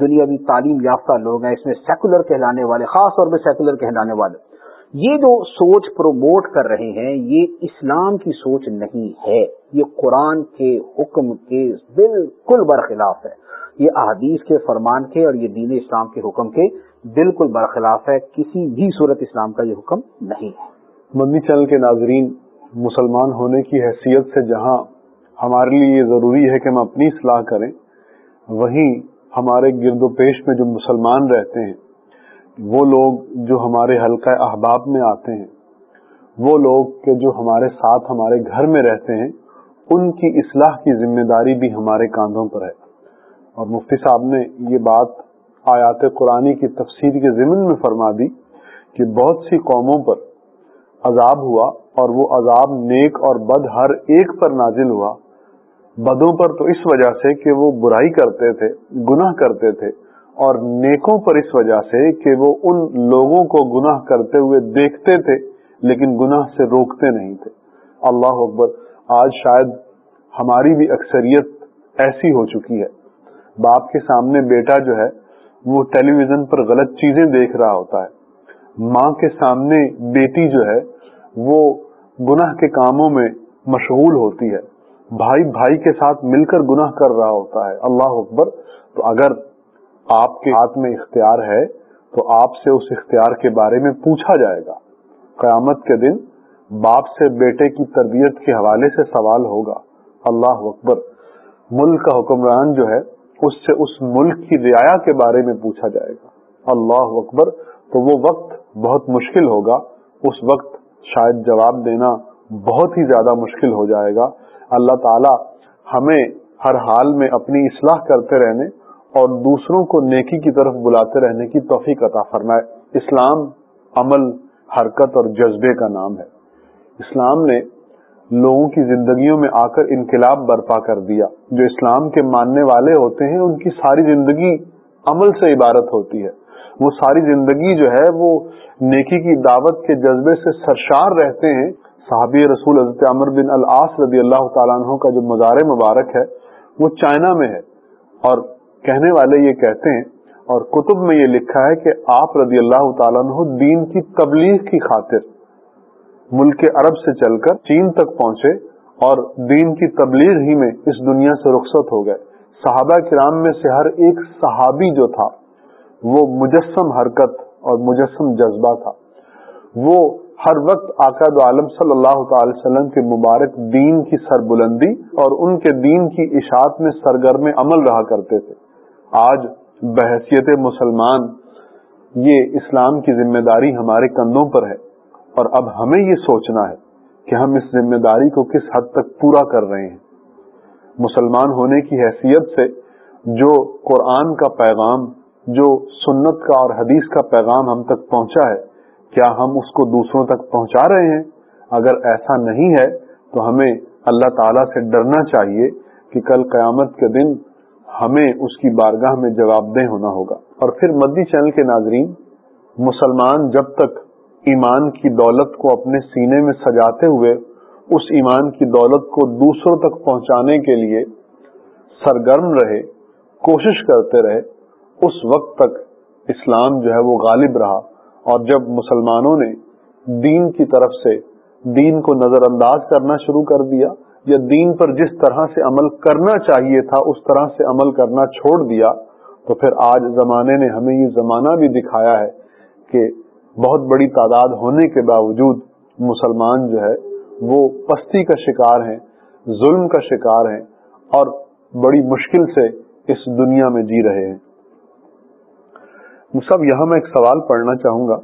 دنیاوی تعلیم یافتہ لوگ ہیں، اس میں سیکولر کہلانے والے، خاص طور پہ سیکولر کہلانے والے۔ یہ جو سوچ پروموٹ کر رہے ہیں، یہ اسلام کی سوچ نہیں ہے۔ یہ قرآن کے حکم کے بالکل برخلاف ہے۔ یہ احادیث کے فرمان کے اور یہ دین اسلام کے حکم کے بالکل برخلاف ہے۔ کسی بھی صورت اسلام کا یہ حکم نہیں ہے۔ مدنی چینل کے ناظرین، مسلمان ہونے کی حیثیت سے جہاں ہمارے لیے یہ ضروری ہے کہ ہم اپنی اصلاح کریں، وہیں ہمارے گرد و پیش میں جو مسلمان رہتے ہیں، وہ لوگ جو ہمارے حلقہ احباب میں آتے ہیں، وہ لوگ کہ جو ہمارے ساتھ ہمارے گھر میں رہتے ہیں، ان کی اصلاح کی ذمہ داری بھی ہمارے کاندھوں پر ہے۔ اور مفتی صاحب نے یہ بات آیات قرآن کی تفسیر کے ضمن میں فرما دی کہ بہت سی قوموں پر عذاب ہوا اور وہ عذاب نیک اور بد ہر ایک پر نازل ہوا۔ بدوں پر تو اس وجہ سے کہ وہ برائی کرتے تھے، گناہ کرتے تھے، اور نیکوں پر اس وجہ سے کہ وہ ان لوگوں کو گناہ کرتے ہوئے دیکھتے تھے، لیکن گناہ سے روکتے نہیں تھے۔ اللہ اکبر، آج شاید ہماری بھی اکثریت ایسی ہو چکی ہے۔ باپ کے سامنے بیٹا جو ہے، وہ ٹیلی ویژن پر غلط چیزیں دیکھ رہا ہوتا ہے۔ ماں کے سامنے بیٹی جو ہے، وہ گناہ کے کاموں میں مشغول ہوتی ہے۔ بھائی بھائی کے ساتھ مل کر گناہ کر رہا ہوتا ہے، اللہ اکبر۔ تو اگر آپ کے ہاتھ میں اختیار ہے، تو آپ سے اس اختیار کے بارے میں پوچھا جائے گا۔ قیامت کے دن باپ سے بیٹے کی تربیت کے حوالے سے سوال ہوگا۔ اللہ اکبر۔ ملک کا حکمران جو ہے، اس سے اس ملک کی رعایا کے بارے میں پوچھا جائے گا۔ اللہ اکبر۔ تو وہ وقت بہت مشکل ہوگا۔ اس وقت شاید جواب دینا بہت ہی زیادہ مشکل ہو جائے گا۔ اللہ تعالی ہمیں ہر حال میں اپنی اصلاح کرتے رہنے اور دوسروں کو نیکی کی طرف بلاتے رہنے کی توفیق عطا فرمائے۔ اسلام عمل، حرکت اور جذبے کا نام ہے۔ اسلام نے لوگوں کی زندگیوں میں آ کر انقلاب برپا کر دیا۔ جو اسلام کے ماننے والے ہوتے ہیں، ان کی ساری زندگی عمل سے عبارت ہوتی ہے۔ وہ ساری زندگی جو ہے، وہ نیکی کی دعوت کے جذبے سے سرشار رہتے ہیں۔ صحابی رسول حضرت عمر بن العاص رضی اللہ تعالیٰ عنہ کا جو مزار مبارک ہے، وہ چائنا میں ہے۔ اور کہنے والے یہ کہتے ہیں، اور کتب میں یہ لکھا ہے کہ آپ رضی اللہ تعالیٰ عنہ دین کی تبلیغ کی خاطر ملک عرب سے چل کر چین تک پہنچے اور دین کی تبلیغ ہی میں اس دنیا سے رخصت ہو گئے۔ صحابہ کرام میں سے ہر ایک صحابی جو تھا، وہ مجسم حرکت اور مجسم جذبہ تھا۔ وہ ہر وقت آقاد عالم صلی اللہ تعالی وسلم کے مبارک دین کی سربلندی اور ان کے دین کی اشاعت میں سرگرم عمل رہا کرتے تھے۔ آج بحثیت مسلمان، یہ اسلام کی ذمہ داری ہمارے کندھوں پر ہے اور اب ہمیں یہ سوچنا ہے کہ ہم اس ذمہ داری کو کس حد تک پورا کر رہے ہیں۔ مسلمان ہونے کی حیثیت سے جو قرآن کا پیغام، جو سنت کا اور حدیث کا پیغام ہم تک پہنچا ہے کیا ہم اس کو دوسروں تک پہنچا رہے ہیں؟ اگر ایسا نہیں ہے، تو ہمیں اللہ تعالی سے ڈرنا چاہیے کہ کل قیامت کے دن ہمیں اس کی بارگاہ میں جواب دہ ہونا ہوگا۔ اور پھر مدی چینل کے ناظرین، مسلمان جب تک ایمان کی دولت کو اپنے سینے میں سجاتے ہوئے اس ایمان کی دولت کو دوسروں تک پہنچانے کے لیے سرگرم رہے، کوشش کرتے رہے، اس وقت تک اسلام جو ہے وہ غالب رہا۔ اور جب مسلمانوں نے دین کی طرف سے دین کو نظر انداز کرنا شروع کر دیا یا دین پر جس طرح سے عمل کرنا چاہیے تھا، اس طرح سے عمل کرنا چھوڑ دیا، تو پھر آج زمانے نے ہمیں یہ زمانہ بھی دکھایا ہے کہ بہت بڑی تعداد ہونے کے باوجود مسلمان جو ہے، وہ پستی کا شکار ہیں، ظلم کا شکار ہیں اور بڑی مشکل سے اس دنیا میں جی رہے ہیں۔ سب یہاں میں ایک سوال پڑھنا چاہوں گا۔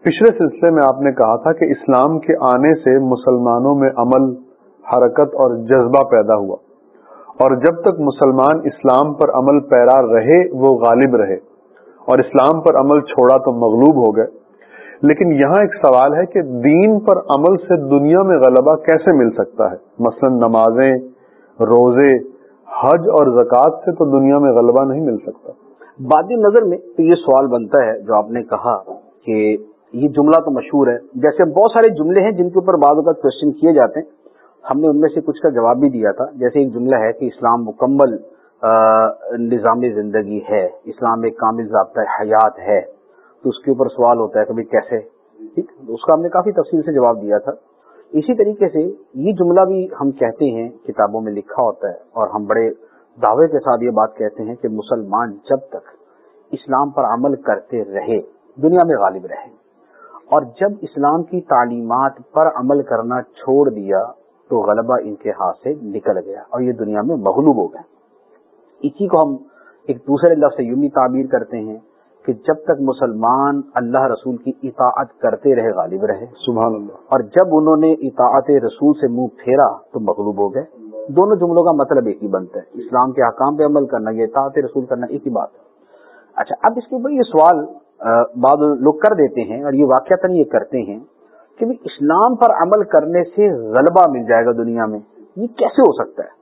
پچھلے سلسلے میں آپ نے کہا تھا کہ اسلام کے آنے سے مسلمانوں میں عمل، حرکت اور جذبہ پیدا ہوا۔ اور جب تک مسلمان اسلام پر عمل پیرا رہے، وہ غالب رہے۔ اور اسلام پر عمل چھوڑا تو مغلوب ہو گئے۔ لیکن یہاں ایک سوال ہے کہ دین پر عمل سے دنیا میں غلبہ کیسے مل سکتا ہے؟ مثلا نمازیں، روزے، حج اور زکوٰۃ سے تو دنیا میں غلبہ نہیں مل سکتا۔ بادی نظر میں تو یہ سوال بنتا ہے جو آپ نے کہا کہ یہ جملہ تو مشہور ہے، جیسے بہت سارے جملے ہیں جن کے اوپر بعض اوقات کوشچن کیے جاتے ہیں۔ ہم نے ان میں سے کچھ کا جواب بھی دیا تھا۔ جیسے ایک جملہ ہے کہ اسلام مکمل نظام زندگی ہے، اسلام ایک کامل ضابطہ حیات ہے۔ تو اس کے اوپر سوال ہوتا ہے کہ بھائی کیسے؟ ٹھیک؟ اس کا ہم نے کافی تفصیل سے جواب دیا تھا۔ اسی طریقے سے یہ جملہ بھی ہم کہتے ہیں، کتابوں میں لکھا ہوتا ہے اور ہم بڑے دعوے کے ساتھ یہ بات کہتے ہیں کہ مسلمان جب تک اسلام پر عمل کرتے رہے دنیا میں غالب رہے۔ اور جب اسلام کی تعلیمات پر عمل کرنا چھوڑ دیا تو غلبہ ان کے ہاتھ سے نکل گیا اور یہ دنیا میں مغلوب ہو گئے اسی کو ہم ایک دوسرے لفظ سے یوں تعبیر کرتے ہیں کہ جب تک مسلمان اللہ رسول کی اطاعت کرتے رہے غالب رہے۔ سبحان اللہ۔ اور جب انہوں نے اطاعت رسول سے منہ پھیرا تو مغلوب ہو گئے۔ دونوں جملوں کا مطلب ایک ہی بنتا ہے۔ اسلام کے حکام پہ عمل کرنا، یہ اطاعت رسول کرنا ایک ہی بات ہے۔ اچھا اب اس کے اوپر یہ سوال بعض لوگ کر دیتے ہیں اور یہ واقعات یہ کرتے ہیں کہ اسلام پر عمل کرنے سے غلبہ مل جائے گا دنیا میں، یہ کیسے ہو سکتا ہے؟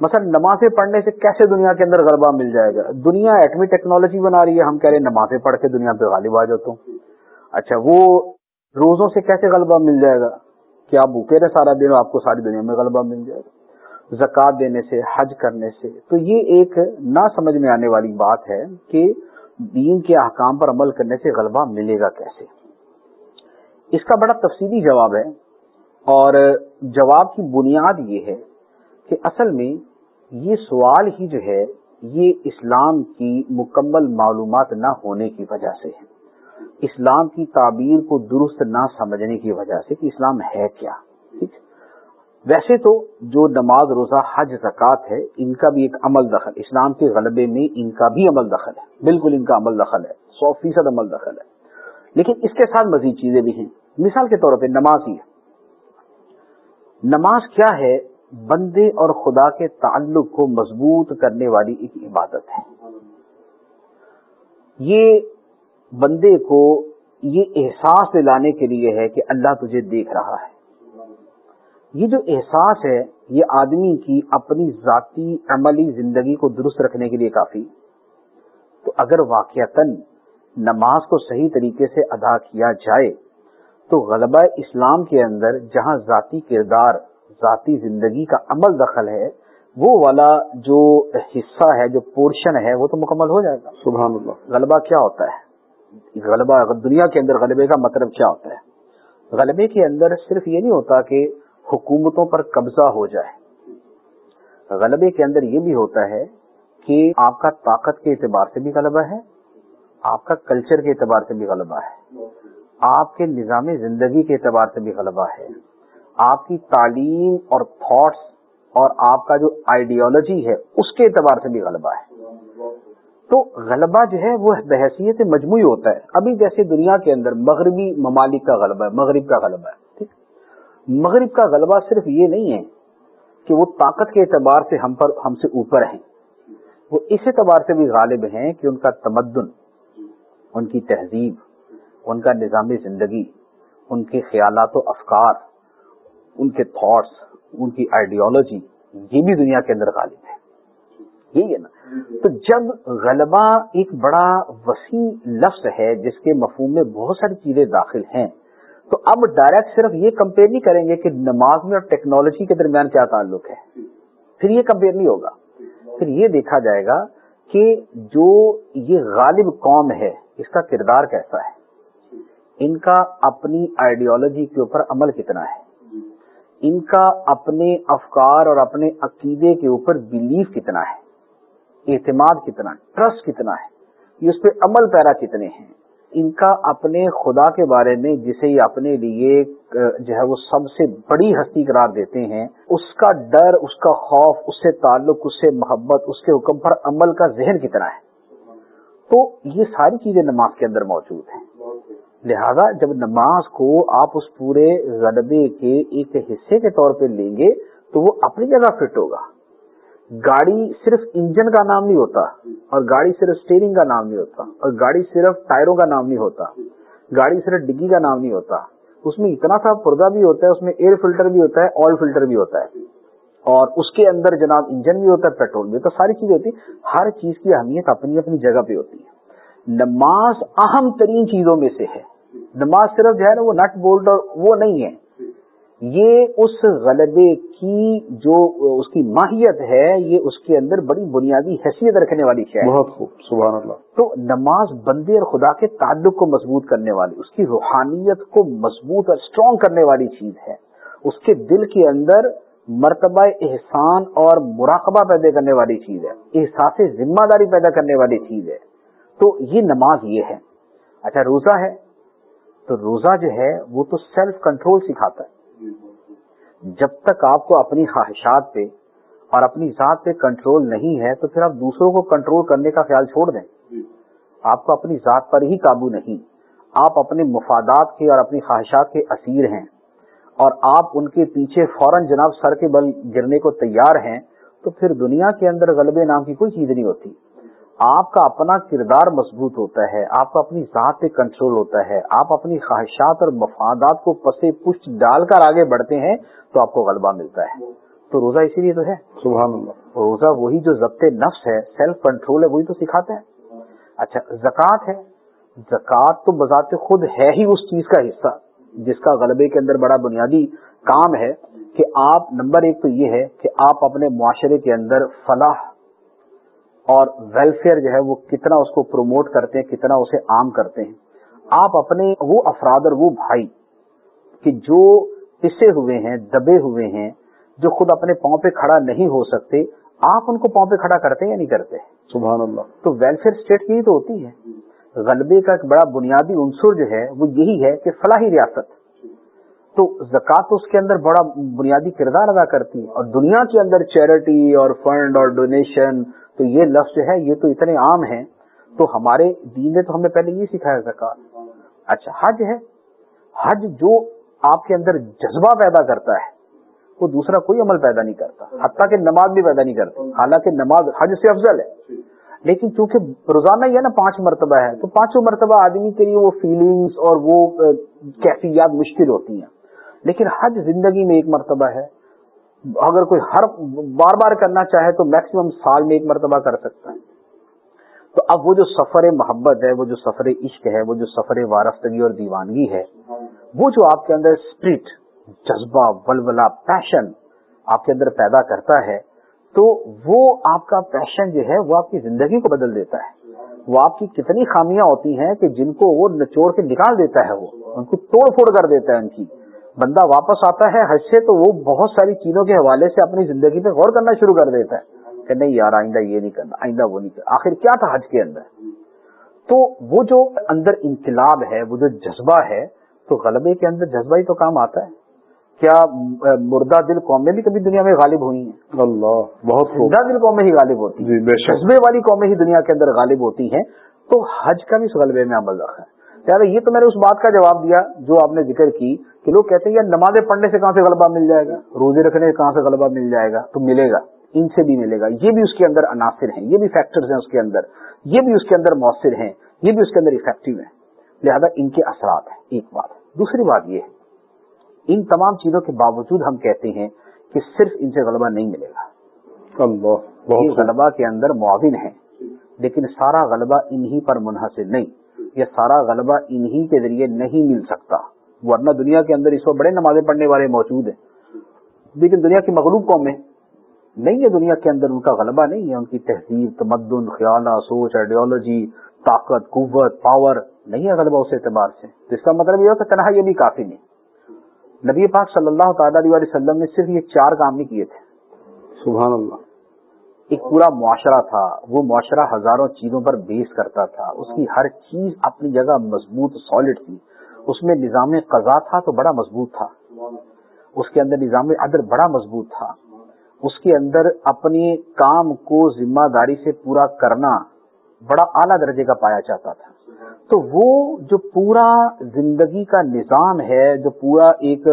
مثلا نمازیں پڑھنے سے کیسے دنیا کے اندر غلبہ مل جائے گا؟ دنیا ایٹمی ٹیکنالوجی بنا رہی ہے، ہم کہہ رہے ہیں نمازیں پڑھ کے دنیا پہ غالب آ جاتا ہوں۔ اچھا وہ روزوں سے کیسے غلبہ مل جائے گا؟ کہ آپ بھوکے رہے سارا دن آپ کو ساری دنیا میں غلبہ مل جائے گا زکوٰۃ دینے سے، حج کرنے سے۔ تو یہ ایک نہ سمجھ میں آنے والی بات ہے کہ دین کے احکام پر عمل کرنے سے غلبہ ملے گا کیسے؟ اس کا بڑا تفصیلی جواب ہے اور جواب کی بنیاد یہ ہے کہ اصل میں یہ سوال ہی جو ہے، یہ اسلام کی مکمل معلومات نہ ہونے کی وجہ سے ہے۔ اسلام کی تعبیر کو درست نہ سمجھنے کی وجہ سے کہ اسلام ہے کیا، ٹھیک؟ ویسے تو جو نماز روزہ، حج، زکوٰۃ ہے، ان کا بھی ایک عمل دخل، اسلام کے غلبے میں ان کا بھی عمل دخل ہے، بالکل ان کا عمل دخل ہے، سو فیصد عمل دخل ہے۔ لیکن اس کے ساتھ مزید چیزیں بھی ہیں۔ مثال کے طور پہ نماز ہی نماز کیا ہے؟ بندے اور خدا کے تعلق کو مضبوط کرنے والی ایک عبادت ہے۔ یہ بندے کو یہ احساس دلانے کے لیے ہے کہ اللہ تجھے دیکھ رہا ہے۔ یہ جو احساس ہے یہ آدمی کی اپنی ذاتی عملی زندگی کو درست رکھنے کے لیے کافی۔ تو اگر واقعتا نماز کو صحیح طریقے سے ادا کیا جائے تو غلبہ اسلام کے اندر جہاں ذاتی کردار ذاتی زندگی کا عمل دخل ہے وہ والا جو حصہ ہے جو پورشن ہے وہ تو مکمل ہو جائے گا۔ سبحان اللہ۔ غلبہ کیا ہوتا ہے؟ غلبہ دنیا کے اندر غلبے کا مطلب کیا ہوتا ہے؟ غلبے کے اندر صرف یہ نہیں ہوتا کہ حکومتوں پر قبضہ ہو جائے۔ غلبے کے اندر یہ بھی ہوتا ہے کہ آپ کا طاقت کے اعتبار سے بھی غلبہ ہے، آپ کا کلچر کے اعتبار سے بھی غلبہ ہے۔ آپ کے نظام زندگی کے اعتبار سے بھی غلبہ ہے۔ آپ کی تعلیم اور تھاٹس اور آپ کا جو آئیڈیالوجی ہے، اس کے اعتبار سے بھی غلبہ ہے۔ تو غلبہ جو ہے وہ بحثیت مجموعی ہوتا ہے۔ ابھی جیسے دنیا کے اندر مغربی ممالک کا غلبہ ہے، مغرب کا غلبہ ہے، ٹھیک۔ مغرب کا غلبہ صرف یہ نہیں ہے کہ وہ طاقت کے اعتبار سے ہم پر، ہم سے اوپر ہیں۔ وہ اس اعتبار سے بھی غالب ہیں کہ ان کا تمدن، ان کی تہذیب، ان کا نظام زندگی، ان کے خیالات و افکار، ان کے تھاٹس ان کی آئیڈیالوجی یہ بھی دنیا کے اندر غالب ہے یہی ہے نا۔ تو جب غلبہ ایک بڑا وسیع لفظ ہے جس کے مفہوم میں بہت ساری چیزیں داخل ہیں، تو اب ڈائریکٹ صرف یہ کمپیئر نہیں کریں گے کہ نماز میں اور ٹیکنالوجی کے درمیان کیا تعلق ہے۔ پھر یہ کمپیئر نہیں ہوگا۔ پھر یہ دیکھا جائے گا کہ جو یہ غالب قوم ہے، اس کا کردار کیسا ہے؟ ان کا اپنی آئیڈیالوجی کے اوپر عمل کتنا ہے؟ ان کا اپنے افکار اور اپنے عقیدے کے اوپر بلیف کتنا ہے؟ اعتماد کتنا ٹرسٹ کتنا ہے، یہ اس پہ عمل پیرا کتنے ہیں۔ ان کا اپنے خدا کے بارے میں جسے یہ اپنے لیے جو ہے وہ سب سے بڑی ہستی قرار دیتے ہیں، اس کا ڈر، اس کا خوف، اس سے تعلق، اس سے محبت، اس کے حکم پر عمل کا ذہن کتنا ہے۔ تو یہ ساری چیزیں نماز کے اندر موجود ہیں۔ لہذا جب نماز کو آپ اس پورے غلبے کے ایک حصے کے طور پہ لیں گے، تو وہ اپنی جگہ فٹ ہوگا۔ گاڑی صرف انجن کا نام نہیں ہوتا اور گاڑی صرف اسٹیئرنگ کا نام نہیں ہوتا اور گاڑی صرف ٹائروں کا نام نہیں ہوتا، گاڑی صرف ڈگی کا نام نہیں ہوتا۔ اس میں اتنا سا پردہ بھی ہوتا ہے، اس میں ایئر فلٹر بھی ہوتا ہے آئل فلٹر بھی ہوتا ہے۔ اور اس کے اندر جناب انجن بھی ہوتا ہے پیٹرول بھی ہوتا ہے، ساری چیزیں ہوتی ہر چیز کی اہمیت اپنی اپنی جگہ پہ ہوتی ہے۔ نماز اہم ترین چیزوں میں سے ہے۔ نماز صرف جو ہے نا وہ نٹ بولٹ اور وہ نہیں ہے۔ یہ اس غلبے کی جو اس کی ماہیت ہے یہ اس کے اندر بڑی بنیادی حیثیت رکھنے والی ہے۔ بہت خوب سبحان اللہ۔ تو نماز بندے اور خدا کے تعلق کو مضبوط کرنے والی اس کی روحانیت کو مضبوط اور اسٹرانگ کرنے والی چیز ہے۔ اس کے دل کے اندر مرتبہ احسان اور مراقبہ پیدا کرنے والی چیز ہے۔ احساس ذمہ داری پیدا کرنے والی چیز ہے۔ تو یہ نماز یہ ہے۔ اچھا روزہ ہے۔ تو روزہ جو ہے وہ تو سیلف کنٹرول سکھاتا ہے۔ جب تک آپ کو اپنی خواہشات پہ اور اپنی ذات پہ کنٹرول نہیں ہے تو پھر آپ دوسروں کو کنٹرول کرنے کا خیال چھوڑ دیں۔ آپ کو اپنی ذات پر ہی قابو نہیں۔ آپ اپنے مفادات کے اور اپنی خواہشات کے اسیر ہیں۔ اور آپ ان کے پیچھے فوراً جناب سر کے بل گرنے کو تیار ہیں تو پھر دنیا کے اندر غلبے نام کی کوئی چیز نہیں ہوتی۔ آپ کا اپنا کردار مضبوط ہوتا ہے آپ کا اپنی ذات پہ کنٹرول ہوتا ہے آپ اپنی خواہشات اور مفادات کو پسے پشت ڈال کر آگے بڑھتے ہیں تو آپ کو غلبہ ملتا ہے۔ تو روزہ اسی لیے تو ہے۔ سبحان اللہ۔ روزہ وہی جو ضبط نفس ہے سیلف کنٹرول ہے وہی تو سکھاتا ہے۔ اچھا زکوٰۃ ہے۔ زکوٰۃ تو بذات خود ہے ہی اس چیز کا حصہ جس کا غلبے کے اندر بڑا بنیادی کام ہے کہ آپ نمبر ایک تو یہ ہے کہ آپ اپنے معاشرے کے اندر فلاح اور ویلفیئر جو ہے وہ کتنا اس کو پروموٹ کرتے ہیں کتنا اسے عام کرتے ہیں۔ آپ اپنے وہ افراد اور وہ بھائی کہ جو پسے ہوئے ہیں دبے ہوئے ہیں جو خود اپنے پاؤں پہ کھڑا نہیں ہو سکتے آپ ان کو پاؤں پہ کھڑا کرتے یا نہیں کرتے؟ سبحان اللہ۔ تو ویلفیئر اسٹیٹ کی تو ہوتی ہے۔ غلبے کا ایک بڑا بنیادی عنصر جو ہے وہ یہی ہے کہ فلاحی ریاست۔ تو زکوٰۃ اس کے اندر بڑا بنیادی کردار ادا کرتی ہے۔ اور دنیا کے اندر چیریٹی اور فنڈ اور ڈونیشن تو یہ لفظ جو ہے، یہ تو اتنے عام ہیں، تو ہمارے دین نے تو ہمیں پہلے یہ سکھایا زکات اچھا حج ہے۔ حج جو آپ کے اندر جذبہ پیدا کرتا ہے، وہ دوسرا کوئی عمل پیدا نہیں کرتا، حتیٰ کہ نماز بھی پیدا نہیں کرتا۔ حالانکہ نماز حج سے افضل ہے۔ لیکن چونکہ روزانہ ہی ہے نا، پانچ مرتبہ ہے، تو پانچوں مرتبہ آدمی کے لیے وہ فیلنگس اور وہ کیفیات مشکل ہوتی ہیں۔ لیکن حج زندگی میں ایک مرتبہ ہے۔ اگر کوئی ہر بار بار کرنا چاہے تو میکسیمم سال میں ایک مرتبہ کر سکتا ہے۔ تو اب وہ جو سفر محبت ہے، وہ جو سفر عشق ہے، وہ جو سفر وارفتگی اور دیوانگی ہے، وہ جو آپ کے اندر اسپرٹ جذبہ ولولا پیشن آپ کے اندر پیدا کرتا ہے، تو وہ آپ کا پیشن جو ہے، وہ آپ کی زندگی کو بدل دیتا ہے۔ وہ آپ کی کتنی خامیاں ہوتی ہیں کہ جن کو وہ نچوڑ کے نکال دیتا ہے وہ، ان کو توڑ پھوڑ کر دیتا ہے ان کی۔ بندہ واپس آتا ہے حج سے تو وہ بہت ساری چیزوں کے حوالے سے اپنی زندگی پہ غور کرنا شروع کر دیتا ہے کہ نہیں یار آئندہ یہ نہیں کرنا آئندہ وہ نہیں کرنا۔ آخر کیا تھا حج کے اندر؟ تو وہ جو اندر انقلاب ہے وہ جو جذبہ ہے تو غلبے کے اندر جذبہ ہی تو کام آتا ہے۔ کیا مردہ دل قومیں بھی کبھی دنیا میں غالب ہوئی ہیں اللہ بہت زندہ دل قومیں ہی غالب ہوتی جی ہیں شک۔ جذبے والی قومیں ہی دنیا کے اندر غالب ہوتی ہیں۔ تو حج کا بھی اس غلبے میں عمل رکھا ہے۔ لہٰذا یہ تو میں نے اس بات کا جواب دیا جو آپ نے ذکر کی۔ کہ لوگ کہتے ہیں یار نمازیں پڑھنے سے کہاں سے غلبہ مل جائے گا؟ روزے رکھنے سے کہاں سے غلبہ مل جائے گا؟ تو ملے گا ان سے بھی ملے گا۔ یہ بھی اس کے اندر عناصر ہیں یہ بھی فیکٹرز ہیں اس کے اندر یہ بھی اس کے اندر مؤثر ہیں یہ بھی اس کے اندر افیکٹو ہیں۔ لہذا ان کے اثرات ہیں ایک بات۔ دوسری بات یہ ہے ان تمام چیزوں کے باوجود ہم کہتے ہیں کہ صرف ان سے غلبہ نہیں ملے گا۔ اللہ یہ غلبہ کے اندر معاون ہے لیکن سارا غلبہ انہی پر منحصر نہیں یہ سارا غلبہ انہی کے ذریعے نہیں مل سکتا۔ ورنہ دنیا کے اندر اس وقت بڑے نمازیں پڑھنے والے موجود ہیں۔ لیکن دنیا کی مغلوب قومیں نہیں ہے دنیا کے اندر ان کا غلبہ نہیں ہے ان کی تہذیب تمدن خیالہ سوچ آئیڈیالوجی طاقت قوت پاور نہیں ہے غلبہ اس اعتبار سے۔ تو اس کا مطلب یہ ہو کہ تنہا یہ بھی کافی نہیں۔ نبی پاک صلی اللہ تعالیٰ علیہ وسلم نے صرف یہ چار کام نہیں کیے تھے۔ سبحان اللہ ایک پورا معاشرہ تھا۔ وہ معاشرہ ہزاروں چیزوں پر بیس کرتا تھا۔ اس کی ہر چیز اپنی جگہ مضبوط سالڈ تھی۔ اس میں نظام قضا تھا تو بڑا مضبوط تھا۔ اس کے اندر نظام عدل بڑا مضبوط تھا۔ اس کے اندر اپنے کام کو ذمہ داری سے پورا کرنا بڑا اعلیٰ درجے کا پایا جاتا تھا۔ تو وہ جو پورا زندگی کا نظام ہے، جو پورا ایک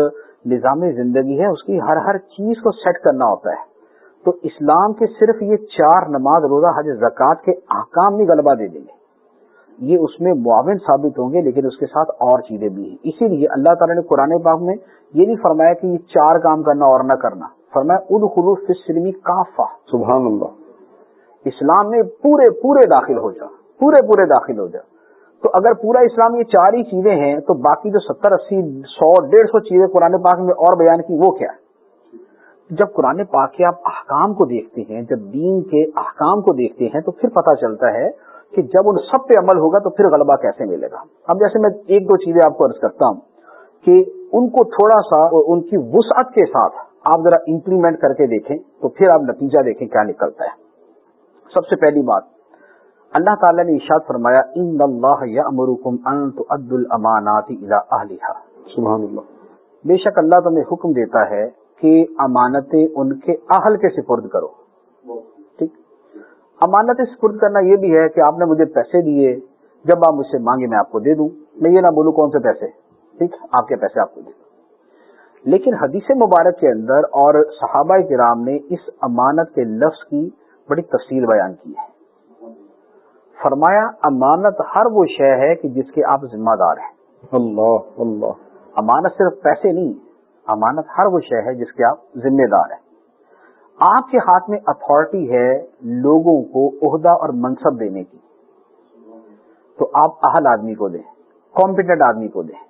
نظام زندگی ہے، اس کی ہر ہر چیز کو سیٹ کرنا ہوتا ہے۔ تو اسلام کے صرف یہ چار نماز، روزہ، حج، زکوٰۃ کے احکام نہیں، غلبہ دے دیں گے۔ یہ اس میں معاون ثابت ہوں گے لیکن اس کے ساتھ اور چیزیں بھی ہیں۔ اسی لیے اللہ تعالیٰ نے قرآن پاک میں یہ نہیں فرمایا کہ یہ چار کام کرنا اور نہ کرنا۔ فرمایا اد خلوص فسلمی کافا سبحان اللہ اسلام میں پورے پورے داخل ہو جا پورے پورے داخل ہو جا تو اگر پورا اسلام یہ چار ہی چیزیں ہیں تو باقی جو ستر اسی سو ڈیڑھ سو چیزیں قرآن پاک میں اور بیان کی وہ کیا ہے؟ جب قرآن پاک کے آپ احکام کو دیکھتے ہیں جب دین کے احکام کو دیکھتے ہیں تو پھر پتہ چلتا ہے کہ جب ان سب پہ عمل ہوگا تو پھر غلبہ کیسے ملے گا؟ اب جیسے میں ایک دو چیزیں آپ کو عرض کرتا ہوں کہ ان کو تھوڑا سا ان کی وسعت کے ساتھ آپ ذرا امپلیمنٹ کر کے دیکھیں تو پھر آپ نتیجہ دیکھیں کیا نکلتا ہے۔ سب سے پہلی بات اللہ تعالیٰ نے ارشاد فرمایا ان اللہ یامرکم ان تؤدوا الامانات الى اهلها سبحان اللہ بے شک اللہ تمہیں حکم دیتا ہے کہ امانتیں ان کے اہل کے سپرد کرو۔ امانتیں سپرد کرنا یہ بھی ہے کہ آپ نے مجھے پیسے دیے جب آپ مجھ سے مانگے میں آپ کو دے دوں۔ میں یہ نہ بولوں کون سے پیسے؟ ٹھیک آپ کے پیسے آپ کو دے دوں۔ لیکن حدیث مبارک کے اندر اور صحابہ کرام نے اس امانت کے لفظ کی بڑی تفصیل بیان کی ہے۔ فرمایا امانت ہر وہ شے ہے کہ جس کے آپ ذمہ دار ہیں۔ اللہ اللہ۔ امانت صرف پیسے نہیں امانت ہر وہ شے ہے جس کے آپ ذمہ دار ہیں۔ آپ کے ہاتھ میں اتھارٹی ہے لوگوں کو عہدہ اور منصب دینے کی۔ تو آپ اہل آدمی کو دیں کمپیٹنٹ آدمی کو دیں۔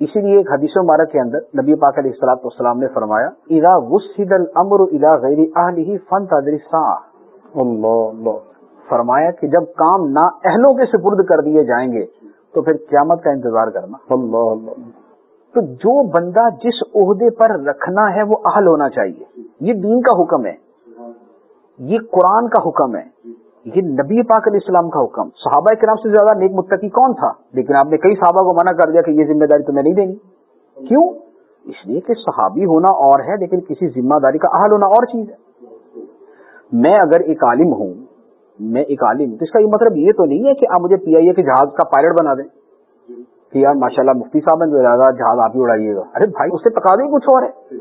اسی لیے ایک حدیث مبارک کے اندر نبی پاک علیہ السلاط والسلام نے فرمایا ادا وسید الامر ادا غیر اہل ہی فن تدریسا اللہ اللہ۔ فرمایا کہ جب کام نا اہلوں کے سپرد کر دیے جائیں گے تو پھر قیامت کا انتظار کرنا۔ اللہ اللہ۔ تو جو بندہ جس عہدے پر رکھنا ہے وہ اہل ہونا چاہیے۔ یہ دین کا حکم ہے۔ یہ قرآن کا حکم ہے۔ یہ نبی پاک علیہ السلام کا حکم۔ صحابہ کرام سے زیادہ نیک متقی کون تھا؟ لیکن آپ نے کئی صحابہ کو منع کر دیا کہ یہ ذمہ داری تمہیں نہیں دینی۔ کیوں؟ اس لیے کہ صحابی ہونا اور ہے، لیکن کسی ذمہ داری کا اہل ہونا اور چیز ہے۔ میں اگر ایک عالم ہوں، میں ایک عالم ہوں، تو اس کا یہ مطلب یہ تو نہیں ہے کہ آپ مجھے پی آئی اے کے جہاز کا پائلٹ بنا دیں۔ کہ یار ماشاء اللہ مفتی صاحب نے جہاز آپ ہی اڑائیے گا۔ ارے بھائی اس سے تقاضے کچھ اور ہے۔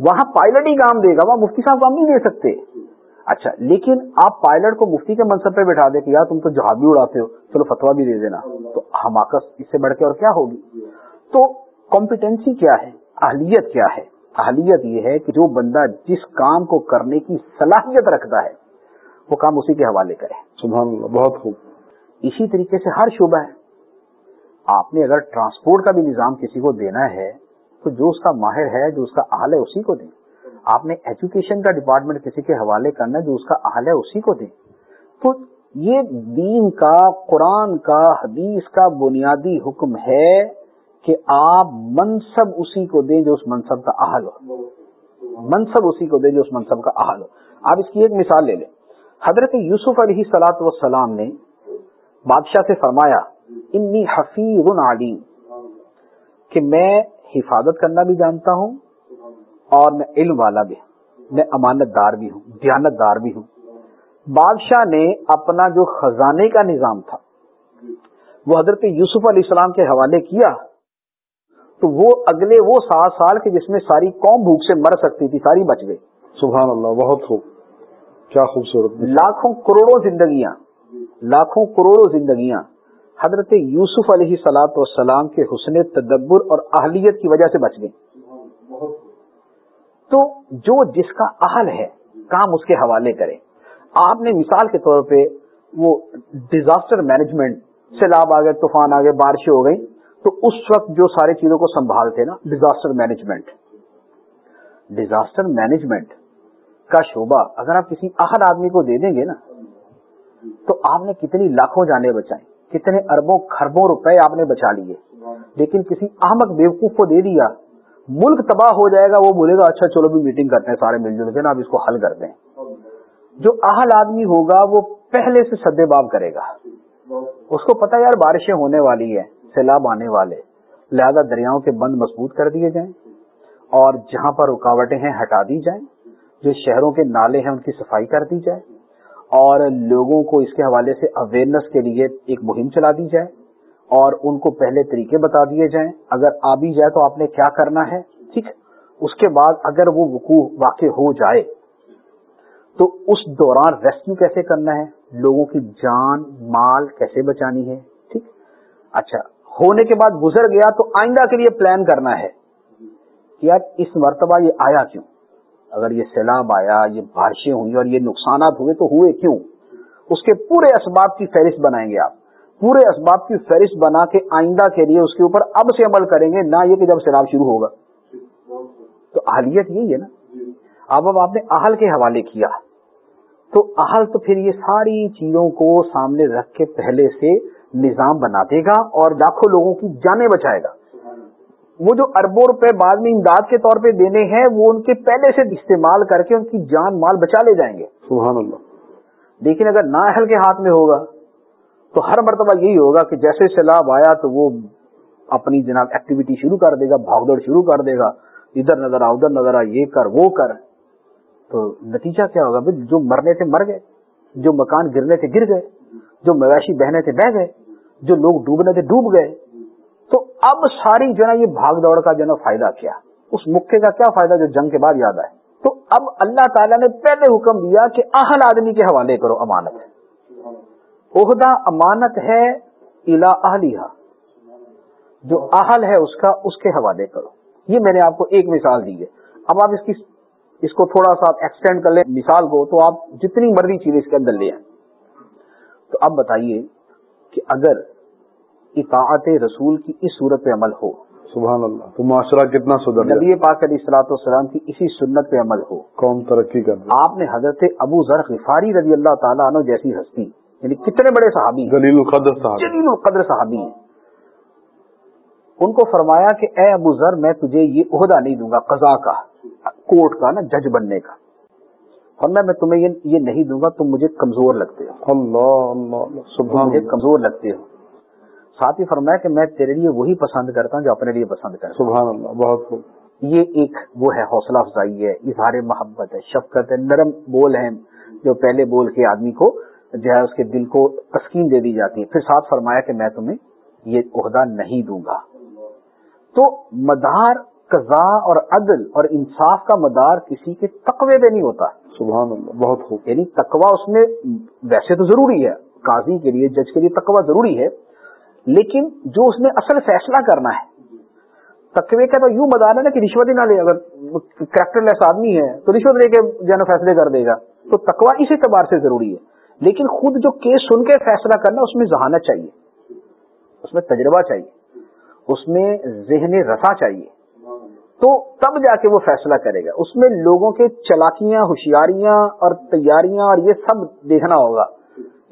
وہاں پائلٹ ہی کام دے گا وہاں مفتی صاحب کام نہیں دے سکتے۔ اچھا لیکن آپ پائلٹ کو مفتی کے منصب پہ بٹھا دیں کہ یار تم تو جہاز بھی اڑاتے ہو چلو فتوا بھی دے دینا۔ تو حماقت اس سے بڑھ کے اور کیا ہوگی؟ تو کمپیٹنسی کیا ہے؟ اہلیت کیا ہے؟ اہلیت یہ ہے کہ جو بندہ جس کام کو کرنے کی صلاحیت رکھتا ہے وہ کام اسی کے حوالے کرے۔ سبحان اللہ بہت خوب۔ اسی طریقے سے ہر شعبہ ہے۔ آپ نے اگر ٹرانسپورٹ کا بھی نظام کسی کو دینا ہے، تو جو اس کا ماہر ہے، جو اس کا اہل ہے، اسی کو دیں۔ آپ نے ایجوکیشن کا ڈپارٹمنٹ کسی کے حوالے کرنا ہے، جو اس کا اہل ہے، اسی کو دیں۔ تو یہ دین کا، قرآن کا، حدیث کا بنیادی حکم ہے کہ آپ منصب اسی کو دیں جو اس منصب کا اہل ہو۔ منصب اسی کو دیں جو اس منصب کا اہل ہو۔ آپ اس کی ایک مثال لے لیں۔ حضرت یوسف علیہ سلاۃ وسلام نے بادشاہ سے فرمایا انی حفیظ علیم کہ میں حفاظت کرنا بھی جانتا ہوں اور میں علم والا بھی ہوں میں امانت دار بھی ہوں دیانت دار بھی ہوں۔ بادشاہ نے اپنا جو خزانے کا نظام تھا وہ حضرت یوسف علیہ السلام کے حوالے کیا تو وہ اگلے وہ سات سال کے جس میں ساری قوم بھوک سے مر سکتی تھی ساری بچ گئی۔ سبحان اللہ بہت خوب۔ کیا خوبصورت۔ لاکھوں کروڑوں زندگیاں لاکھوں کروڑوں زندگیاں حضرت یوسف علیہ سلاۃ والسلام کے حسن تدبر اور اہلیت کی وجہ سے بچ گئی تو جو جس کا اہل ہے، کام اس کے حوالے کرے۔ آپ نے مثال کے طور پہ وہ ڈیزاسٹر مینجمنٹ سیلاب آ گئے، طوفان آ گئے، بارشیں ہو گئی تو اس وقت جو ساری چیزوں کو سنبھالتے نا ڈیزاسٹر مینجمنٹ ڈیزاسٹر مینجمنٹ کا شعبہ اگر آپ کسی اہل آدمی کو دے دیں گے نا، تو آپ نے کتنی لاکھوں جانے بچائیں۔ کتنے اربوں خربوں روپے آپ نے بچا لیے۔ لیکن کسی احمد بیوقوف کو دے دیا، ملک تباہ ہو جائے گا، وہ بولے گا اچھا چلو بھی میٹنگ کرتے ہیں سارے مل جل کے، نا اب اس کو حل کرتے ہیں جو اہل آدمی ہوگا، وہ پہلے سے سدے باب کرے گا۔ اس کو پتا یار، بارشیں ہونے والی ہے سیلاب آنے والے۔ لہذا دریاؤں کے بند مضبوط کر دیے جائیں۔ اور جہاں پر رکاوٹیں ہیں، ہٹا دی جائیں۔ جو شہروں کے نالے ہیں، ان کی صفائی کر دی جائے۔ اور لوگوں کو اس کے حوالے سے اویئرنیس کے لیے ایک مہم چلا دی جائے اور ان کو پہلے طریقے بتا دیے جائیں۔ اگر آ بھی جائے تو آپ نے کیا کرنا ہے؟ ٹھیک۔ اس کے بعد اگر وہ وقوع واقع ہو جائے تو اس دوران ریسکیو کیسے کرنا ہے؟ لوگوں کی جان، مال کیسے بچانی ہے؟ ٹھیک۔ اچھا ہونے کے بعد گزر گیا تو آئندہ کے لیے پلان کرنا ہے کہ یار اس مرتبہ یہ آیا کیوں؟ اگر یہ سیلاب آیا، یہ بارشیں ہوئی اور یہ نقصانات ہوئے تو ہوئے کیوں؟ اس کے پورے اسباب کی فہرست بنائیں گے آپ۔ پورے اسباب کی فہرست بنا کے آئندہ کے لیے اس کے اوپر اب سے عمل کریں گے، نہ یہ کہ جب سیلاب شروع ہوگا۔ تو اہلیت یہی ہے نا۔ اب اب آپ نے اہل کے حوالے کیا۔ تو اہل تو پھر یہ ساری چیزوں کو سامنے رکھ کے پہلے سے نظام بنا دے گا اور لاکھوں لوگوں کی جانیں بچائے گا۔ وہ جو اربوں روپے بعد میں امداد کے طور پہ دینے ہیں وہ ان کے پہلے سے استعمال کر کے ان کی جان مال بچا لے جائیں گے۔ سبحان اللہ۔ لیکن اگر نا اہل کے ہاتھ میں ہوگا تو ہر مرتبہ یہی ہوگا کہ جیسے سیلاب آیا تو وہ اپنی جناب ایکٹیویٹی شروع کر دے گا بھاگ دوڑ شروع کر دے گا ادھر نظر آ ادھر نظر آ یہ کر وہ کر۔ تو نتیجہ کیا ہوگا؟ بھائی جو مرنے تھے مر گئے جو مکان گرنے تھے گر گئے جو مویشی بہنے تھے بہ گئے جو لوگ ڈوبنے تھے ڈوب گئے تو اب ساری جو ہے یہ بھاگ دوڑ کا جو ہے فائدہ کیا؟ اس مکے کا کیا فائدہ جو جنگ کے بعد یاد آئے؟ تو اب اللہ تعالیٰ نے پہلے حکم دیا کہ اہل آدمی کے حوالے کرو امانت۔ عہدہ امانت ہے الا اہلیہ جو اہل ہے اس کا اس کے حوالے کرو۔ یہ میں نے آپ کو ایک مثال دی ہے۔ اب آپ اس کی اس کو تھوڑا سا ایکسٹینڈ کر لیں۔ مثال کو تو آپ جتنی مرضی چیز اس کے اندر لے آئیں۔ تو اب بتائیے کہ اگر اطاعت رسول کی اس صورت پہ عمل ہو۔ سبحان اللہ۔ تو معاشرہ کتنا سدھر نبی پاک علیہ السلاۃ والسلام کی اسی سنت پہ عمل ہو۔ قوم ترقی کر آپ نے حضرت ابو ذر غفاری رضی اللہ تعالیٰ عنہ جیسی ہستی یعنی کتنے بڑے صحابی دلیل القدر صاحب۔ جلیل القدر صحابی ہیں۔ ان کو فرمایا کہ اے ابو ذر میں تجھے یہ عہدہ نہیں دوں گا قضا کا کورٹ کا نا جج بننے کا۔ فرمایا میں تمہیں یہ نہیں دوں گا تم مجھے کمزور لگتے ہو۔ اللہ اللہ سبحان مجھے کمزور لگتے ہو۔ ساتھ ہی فرمایا کہ میں تیرے لیے وہی پسند کرتا ہوں جو اپنے لیے پسند کرتا سبحان اللہ بہت خوب۔ یہ ایک وہ ہے حوصلہ افزائی ہے اظہار محبت ہے شفقت ہے نرم بول ہیں جو پہلے بول کے آدمی کو جو ہے اس کے دل کو تسکین دے دی جاتی ہے پھر ساتھ فرمایا کہ میں تمہیں یہ عہدہ نہیں دوں گا۔ تو مدار قضاء اور عدل اور انصاف کا مدار کسی کے تقوی پہ نہیں ہوتا۔ سبحان اللہ بہت خوب۔ یعنی تقوی اس میں ویسے تو ضروری ہے قاضی کے لیے جج کے لیے تقوی ضروری ہے لیکن جو اس نے اصل فیصلہ کرنا ہے، تقوی کا تو یوں مدار ہے نا کہ رشوت ہی نہ لے، اگر کریکٹر لیس آدمی ہے تو رشوت لے کے جو ہے فیصلے کر دے گا۔ تو تقوی اس اعتبار سے ضروری ہے۔ لیکن خود جو کیس سن کے فیصلہ کرنا، اس میں ذہانت چاہیے۔ اس میں تجربہ چاہیے۔ اس میں ذہن رسا چاہیے۔ تو تب جا کے وہ فیصلہ کرے گا۔ اس میں لوگوں کے چلاکیاں، ہوشیاریاں اور تیاریاں اور یہ سب دیکھنا ہوگا۔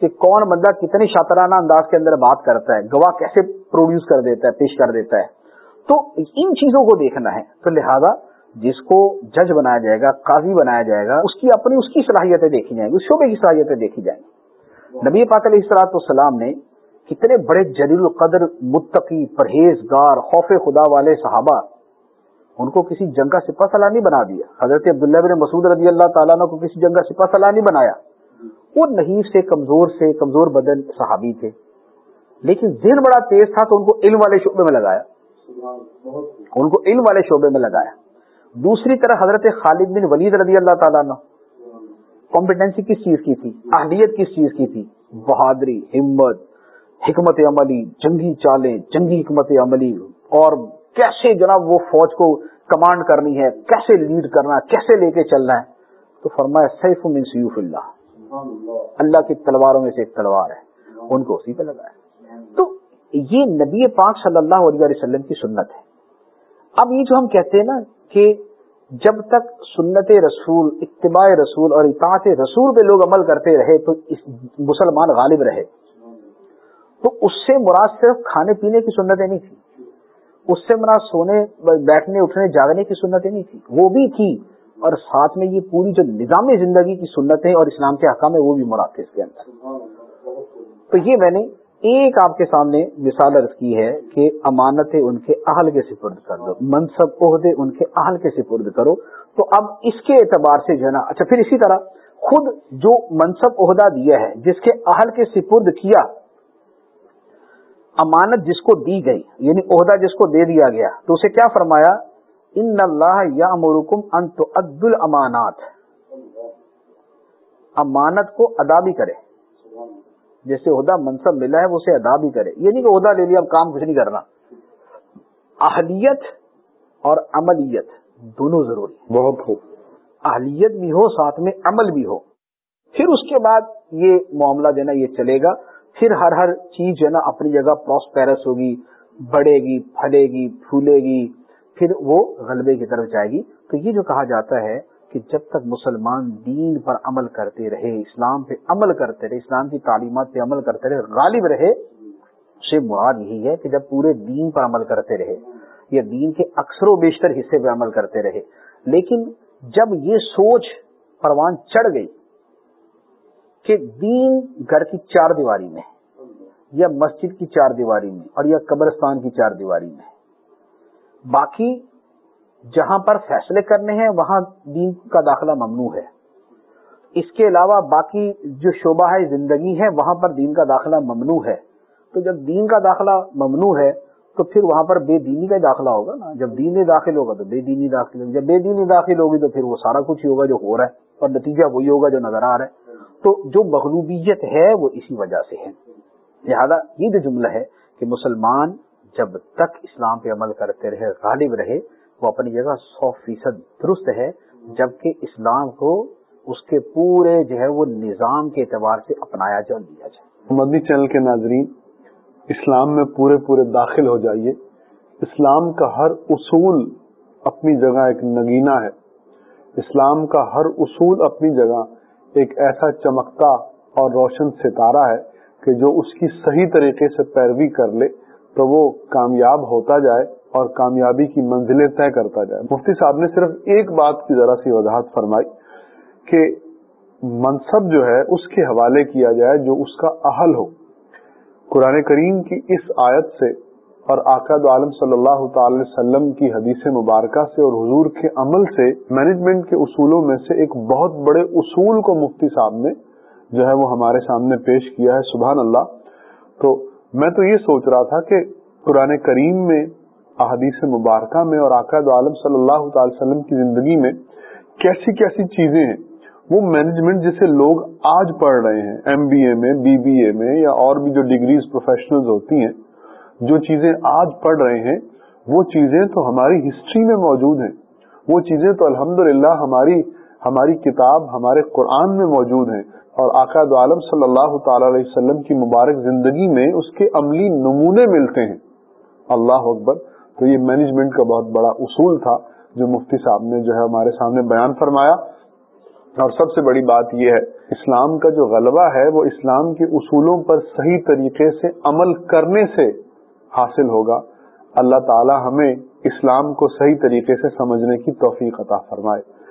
کہ کون بندہ کتنے شاطرانہ انداز کے اندر بات کرتا ہے، گواہ کیسے پروڈیوس کر دیتا ہے، پیش کر دیتا ہے۔ تو ان چیزوں کو دیکھنا ہے۔ تو لہذا جس کو جج بنایا جائے گا، قاضی بنایا جائے گا، اس کی اپنی اس کی صلاحیتیں دیکھی جائیں گی، اس شعبے کی صلاحیتیں دیکھی جائیں گی۔ نبی پاک علیہ السلاط والسلام نے کتنے بڑے جلیل القدر، متقی، پرہیزگار، خوف خدا والے صحابہ، ان کو کسی جنگ کا سپا سلا نہیں بنا دیا۔ حضرت عبداللہ بن مسعود رضی اللہ تعالیٰ نے کو کسی جنگ کا سپا سلا نہیں بنایا۔ وہ نہیں سے کمزور سے کمزور بدن صحابی تھے۔ لیکن ذہن بڑا تیز تھا تو ان کو علم والے شعبے میں لگایا۔ ان کو علم والے شعبے میں لگایا۔ دوسری طرح حضرت خالد بن ولید رضی اللہ تعالیٰ نے کمپیٹنسی کس چیز کی تھی؟ اہلیت کس چیز کی تھی؟ بہادری، ہمت، حکمت عملی، جنگی چالیں، جنگی حکمت عملی۔ اور کیسے جناب وہ فوج کو کمانڈ کرنی ہے؟ کیسے لیڈ کرنا ہے؟ کیسے لے کے چلنا ہے؟ تو فرمایا، سیف من سیوف اللہ اللہ کی تلواروں میں سے ایک تلوار ہے۔ ان کو اسی پہ لگایا تو یہ نبی پاک صلی اللہ علیہ وسلم کی سنت ہے۔ اب یہ جو ہم کہتے ہیں نا کہ جب تک سنت رسول اتباع رسول اور اطاعت رسول پہ لوگ عمل کرتے رہے تو مسلمان غالب رہے۔ تو اس سے مراد صرف کھانے پینے کی سنتیں نہیں تھی اس سے مراد سونے بیٹھنے اٹھنے جاگنے کی سنتیں نہیں تھی وہ بھی تھی اور ساتھ میں یہ پوری جو نظام زندگی کی سنتیں اور اسلام کے حکام ہے وہ بھی مراد تھے اس کے اندر۔ تو یہ میں نے ایک آپ کے سامنے مثال عرض کی ہے کہ امانتیں ان کے اہل کے سپرد کر دو، منصب، عہدے ان کے اہل کے سپرد کرو۔ تو اب اس کے اعتبار سے جو ہے نا اچھا پھر اسی طرح خود جو منصب، عہدہ دیا ہے، جس کے اہل کے سپرد کیا، امانت جس کو دی گئی یعنی عہدہ جس کو دے دیا گیا، تو اسے کیا فرمایا؟ ان اللہ یا مرکم انت عد الامانات امانت کو ادا بھی کرے۔ جیسے عہدہ منصب ملا ہے وہ اسے ادا بھی کرے۔ یہ نہیں کہ عہدہ لے لیا اب کام کچھ نہیں کرنا۔ اہلیت اور عملیت دونوں ضروری بہت خوب۔ اہلیت بھی ہو ساتھ میں عمل بھی ہو۔ پھر اس کے بعد یہ معاملہ دینا یہ چلے گا۔ پھر ہر ہر چیز جو ہے نا اپنی جگہ پروسپیرس ہوگی بڑھے گی پھلے گی پھولے گی۔ پھر وہ غلبے کی طرف جائے گی۔ تو یہ جو کہا جاتا ہے کہ جب تک مسلمان دین پر عمل کرتے رہے، اسلام پہ عمل کرتے رہے، اسلام کی تعلیمات پہ عمل کرتے رہے، غالب رہے سے مراد یہی ہے کہ جب پورے دین پر عمل کرتے رہے یا دین کے اکثر و بیشتر حصے پہ عمل کرتے رہے۔ لیکن جب یہ سوچ پروان چڑھ گئی کہ دین گھر کی چار دیواری میں یا مسجد کی چار دیواری میں اور یا قبرستان کی چار دیواری میں باقی جہاں پر فیصلے کرنے ہیں، وہاں دین کا داخلہ ممنوع ہے۔ اس کے علاوہ باقی جو شعبہ ہے، زندگی ہے، وہاں پر دین کا داخلہ ممنوع ہے۔ تو جب دین کا داخلہ ممنوع ہے، تو پھر وہاں پر بے دینی کا داخلہ ہوگا نا۔ جب دین داخل ہوگا تو بے دینی داخل ہوگی جب بے دینی داخل ہوگی تو پھر وہ سارا کچھ ہی ہوگا جو ہو رہا ہے۔ اور نتیجہ وہی ہوگا جو نظر آ رہا ہے۔ تو جو مغلوبیت ہے، وہ اسی وجہ سے ہے۔ لہذا یہ جو جملہ ہے کہ مسلمان جب تک اسلام پہ عمل کرتے رہے، غالب رہے، وہ اپنی جگہ سو فیصد درست ہے، جبکہ اسلام کو اس کے پورے جو ہے وہ نظام کے اعتبار سے اپنایا جا، لیا جائے۔ مدنی چینل کے ناظرین، اسلام میں پورے پورے داخل ہو جائیے۔ اسلام کا ہر اصول اپنی جگہ ایک نگینا ہے۔ اسلام کا ہر اصول اپنی جگہ ایک ایسا چمکتا اور روشن ستارہ ہے کہ جو اس کی صحیح طریقے سے پیروی کر لے۔ تو وہ کامیاب ہوتا جائے اور کامیابی کی منزلیں طے کرتا جائے۔ مفتی صاحب نے صرف ایک بات کی ذرا سی وضاحت فرمائی کہ منصب جو ہے اس کے حوالے کیا جائے جو اس کا اہل ہو۔ قرآن کریم کی اس آیت سے اور آقاد عالم صلی اللہ تعالی وسلم کی حدیث مبارکہ سے اور حضور کے عمل سے مینجمنٹ کے اصولوں میں سے ایک بہت بڑے اصول کو مفتی صاحب نے جو ہے وہ ہمارے سامنے پیش کیا ہے، سبحان اللہ۔ تو میں تو یہ سوچ رہا تھا کہ قرآن کریم میں، احادیث مبارکہ میں اور آقاد عالم صلی اللہ تعالی وسلم کی زندگی میں کیسی کیسی چیزیں ہیں۔ وہ مینجمنٹ جسے لوگ آج پڑھ رہے ہیں ایم بی اے میں بی بی اے میں یا اور بھی جو ڈگریز پروفیشنل ہوتی ہیں، جو چیزیں آج پڑھ رہے ہیں، وہ چیزیں تو ہماری ہسٹری میں موجود ہیں۔ وہ چیزیں تو الحمد ہماری ہماری کتاب، ہمارے قرآن میں موجود ہیں۔ اور آقاد عالم صلی اللہ تعالی علیہ وسلم کی مبارک زندگی میں اس کے عملی نمونے ملتے ہیں۔ اللہ اکبر۔ تو یہ مینجمنٹ کا بہت بڑا اصول تھا جو مفتی صاحب نے جو ہے ہمارے سامنے بیان فرمایا۔ اور سب سے بڑی بات یہ ہے، اسلام کا جو غلبہ ہے، وہ اسلام کے اصولوں پر صحیح طریقے سے عمل کرنے سے حاصل ہوگا۔ اللہ تعالی ہمیں اسلام کو صحیح طریقے سے سمجھنے کی توفیق عطا فرمائے۔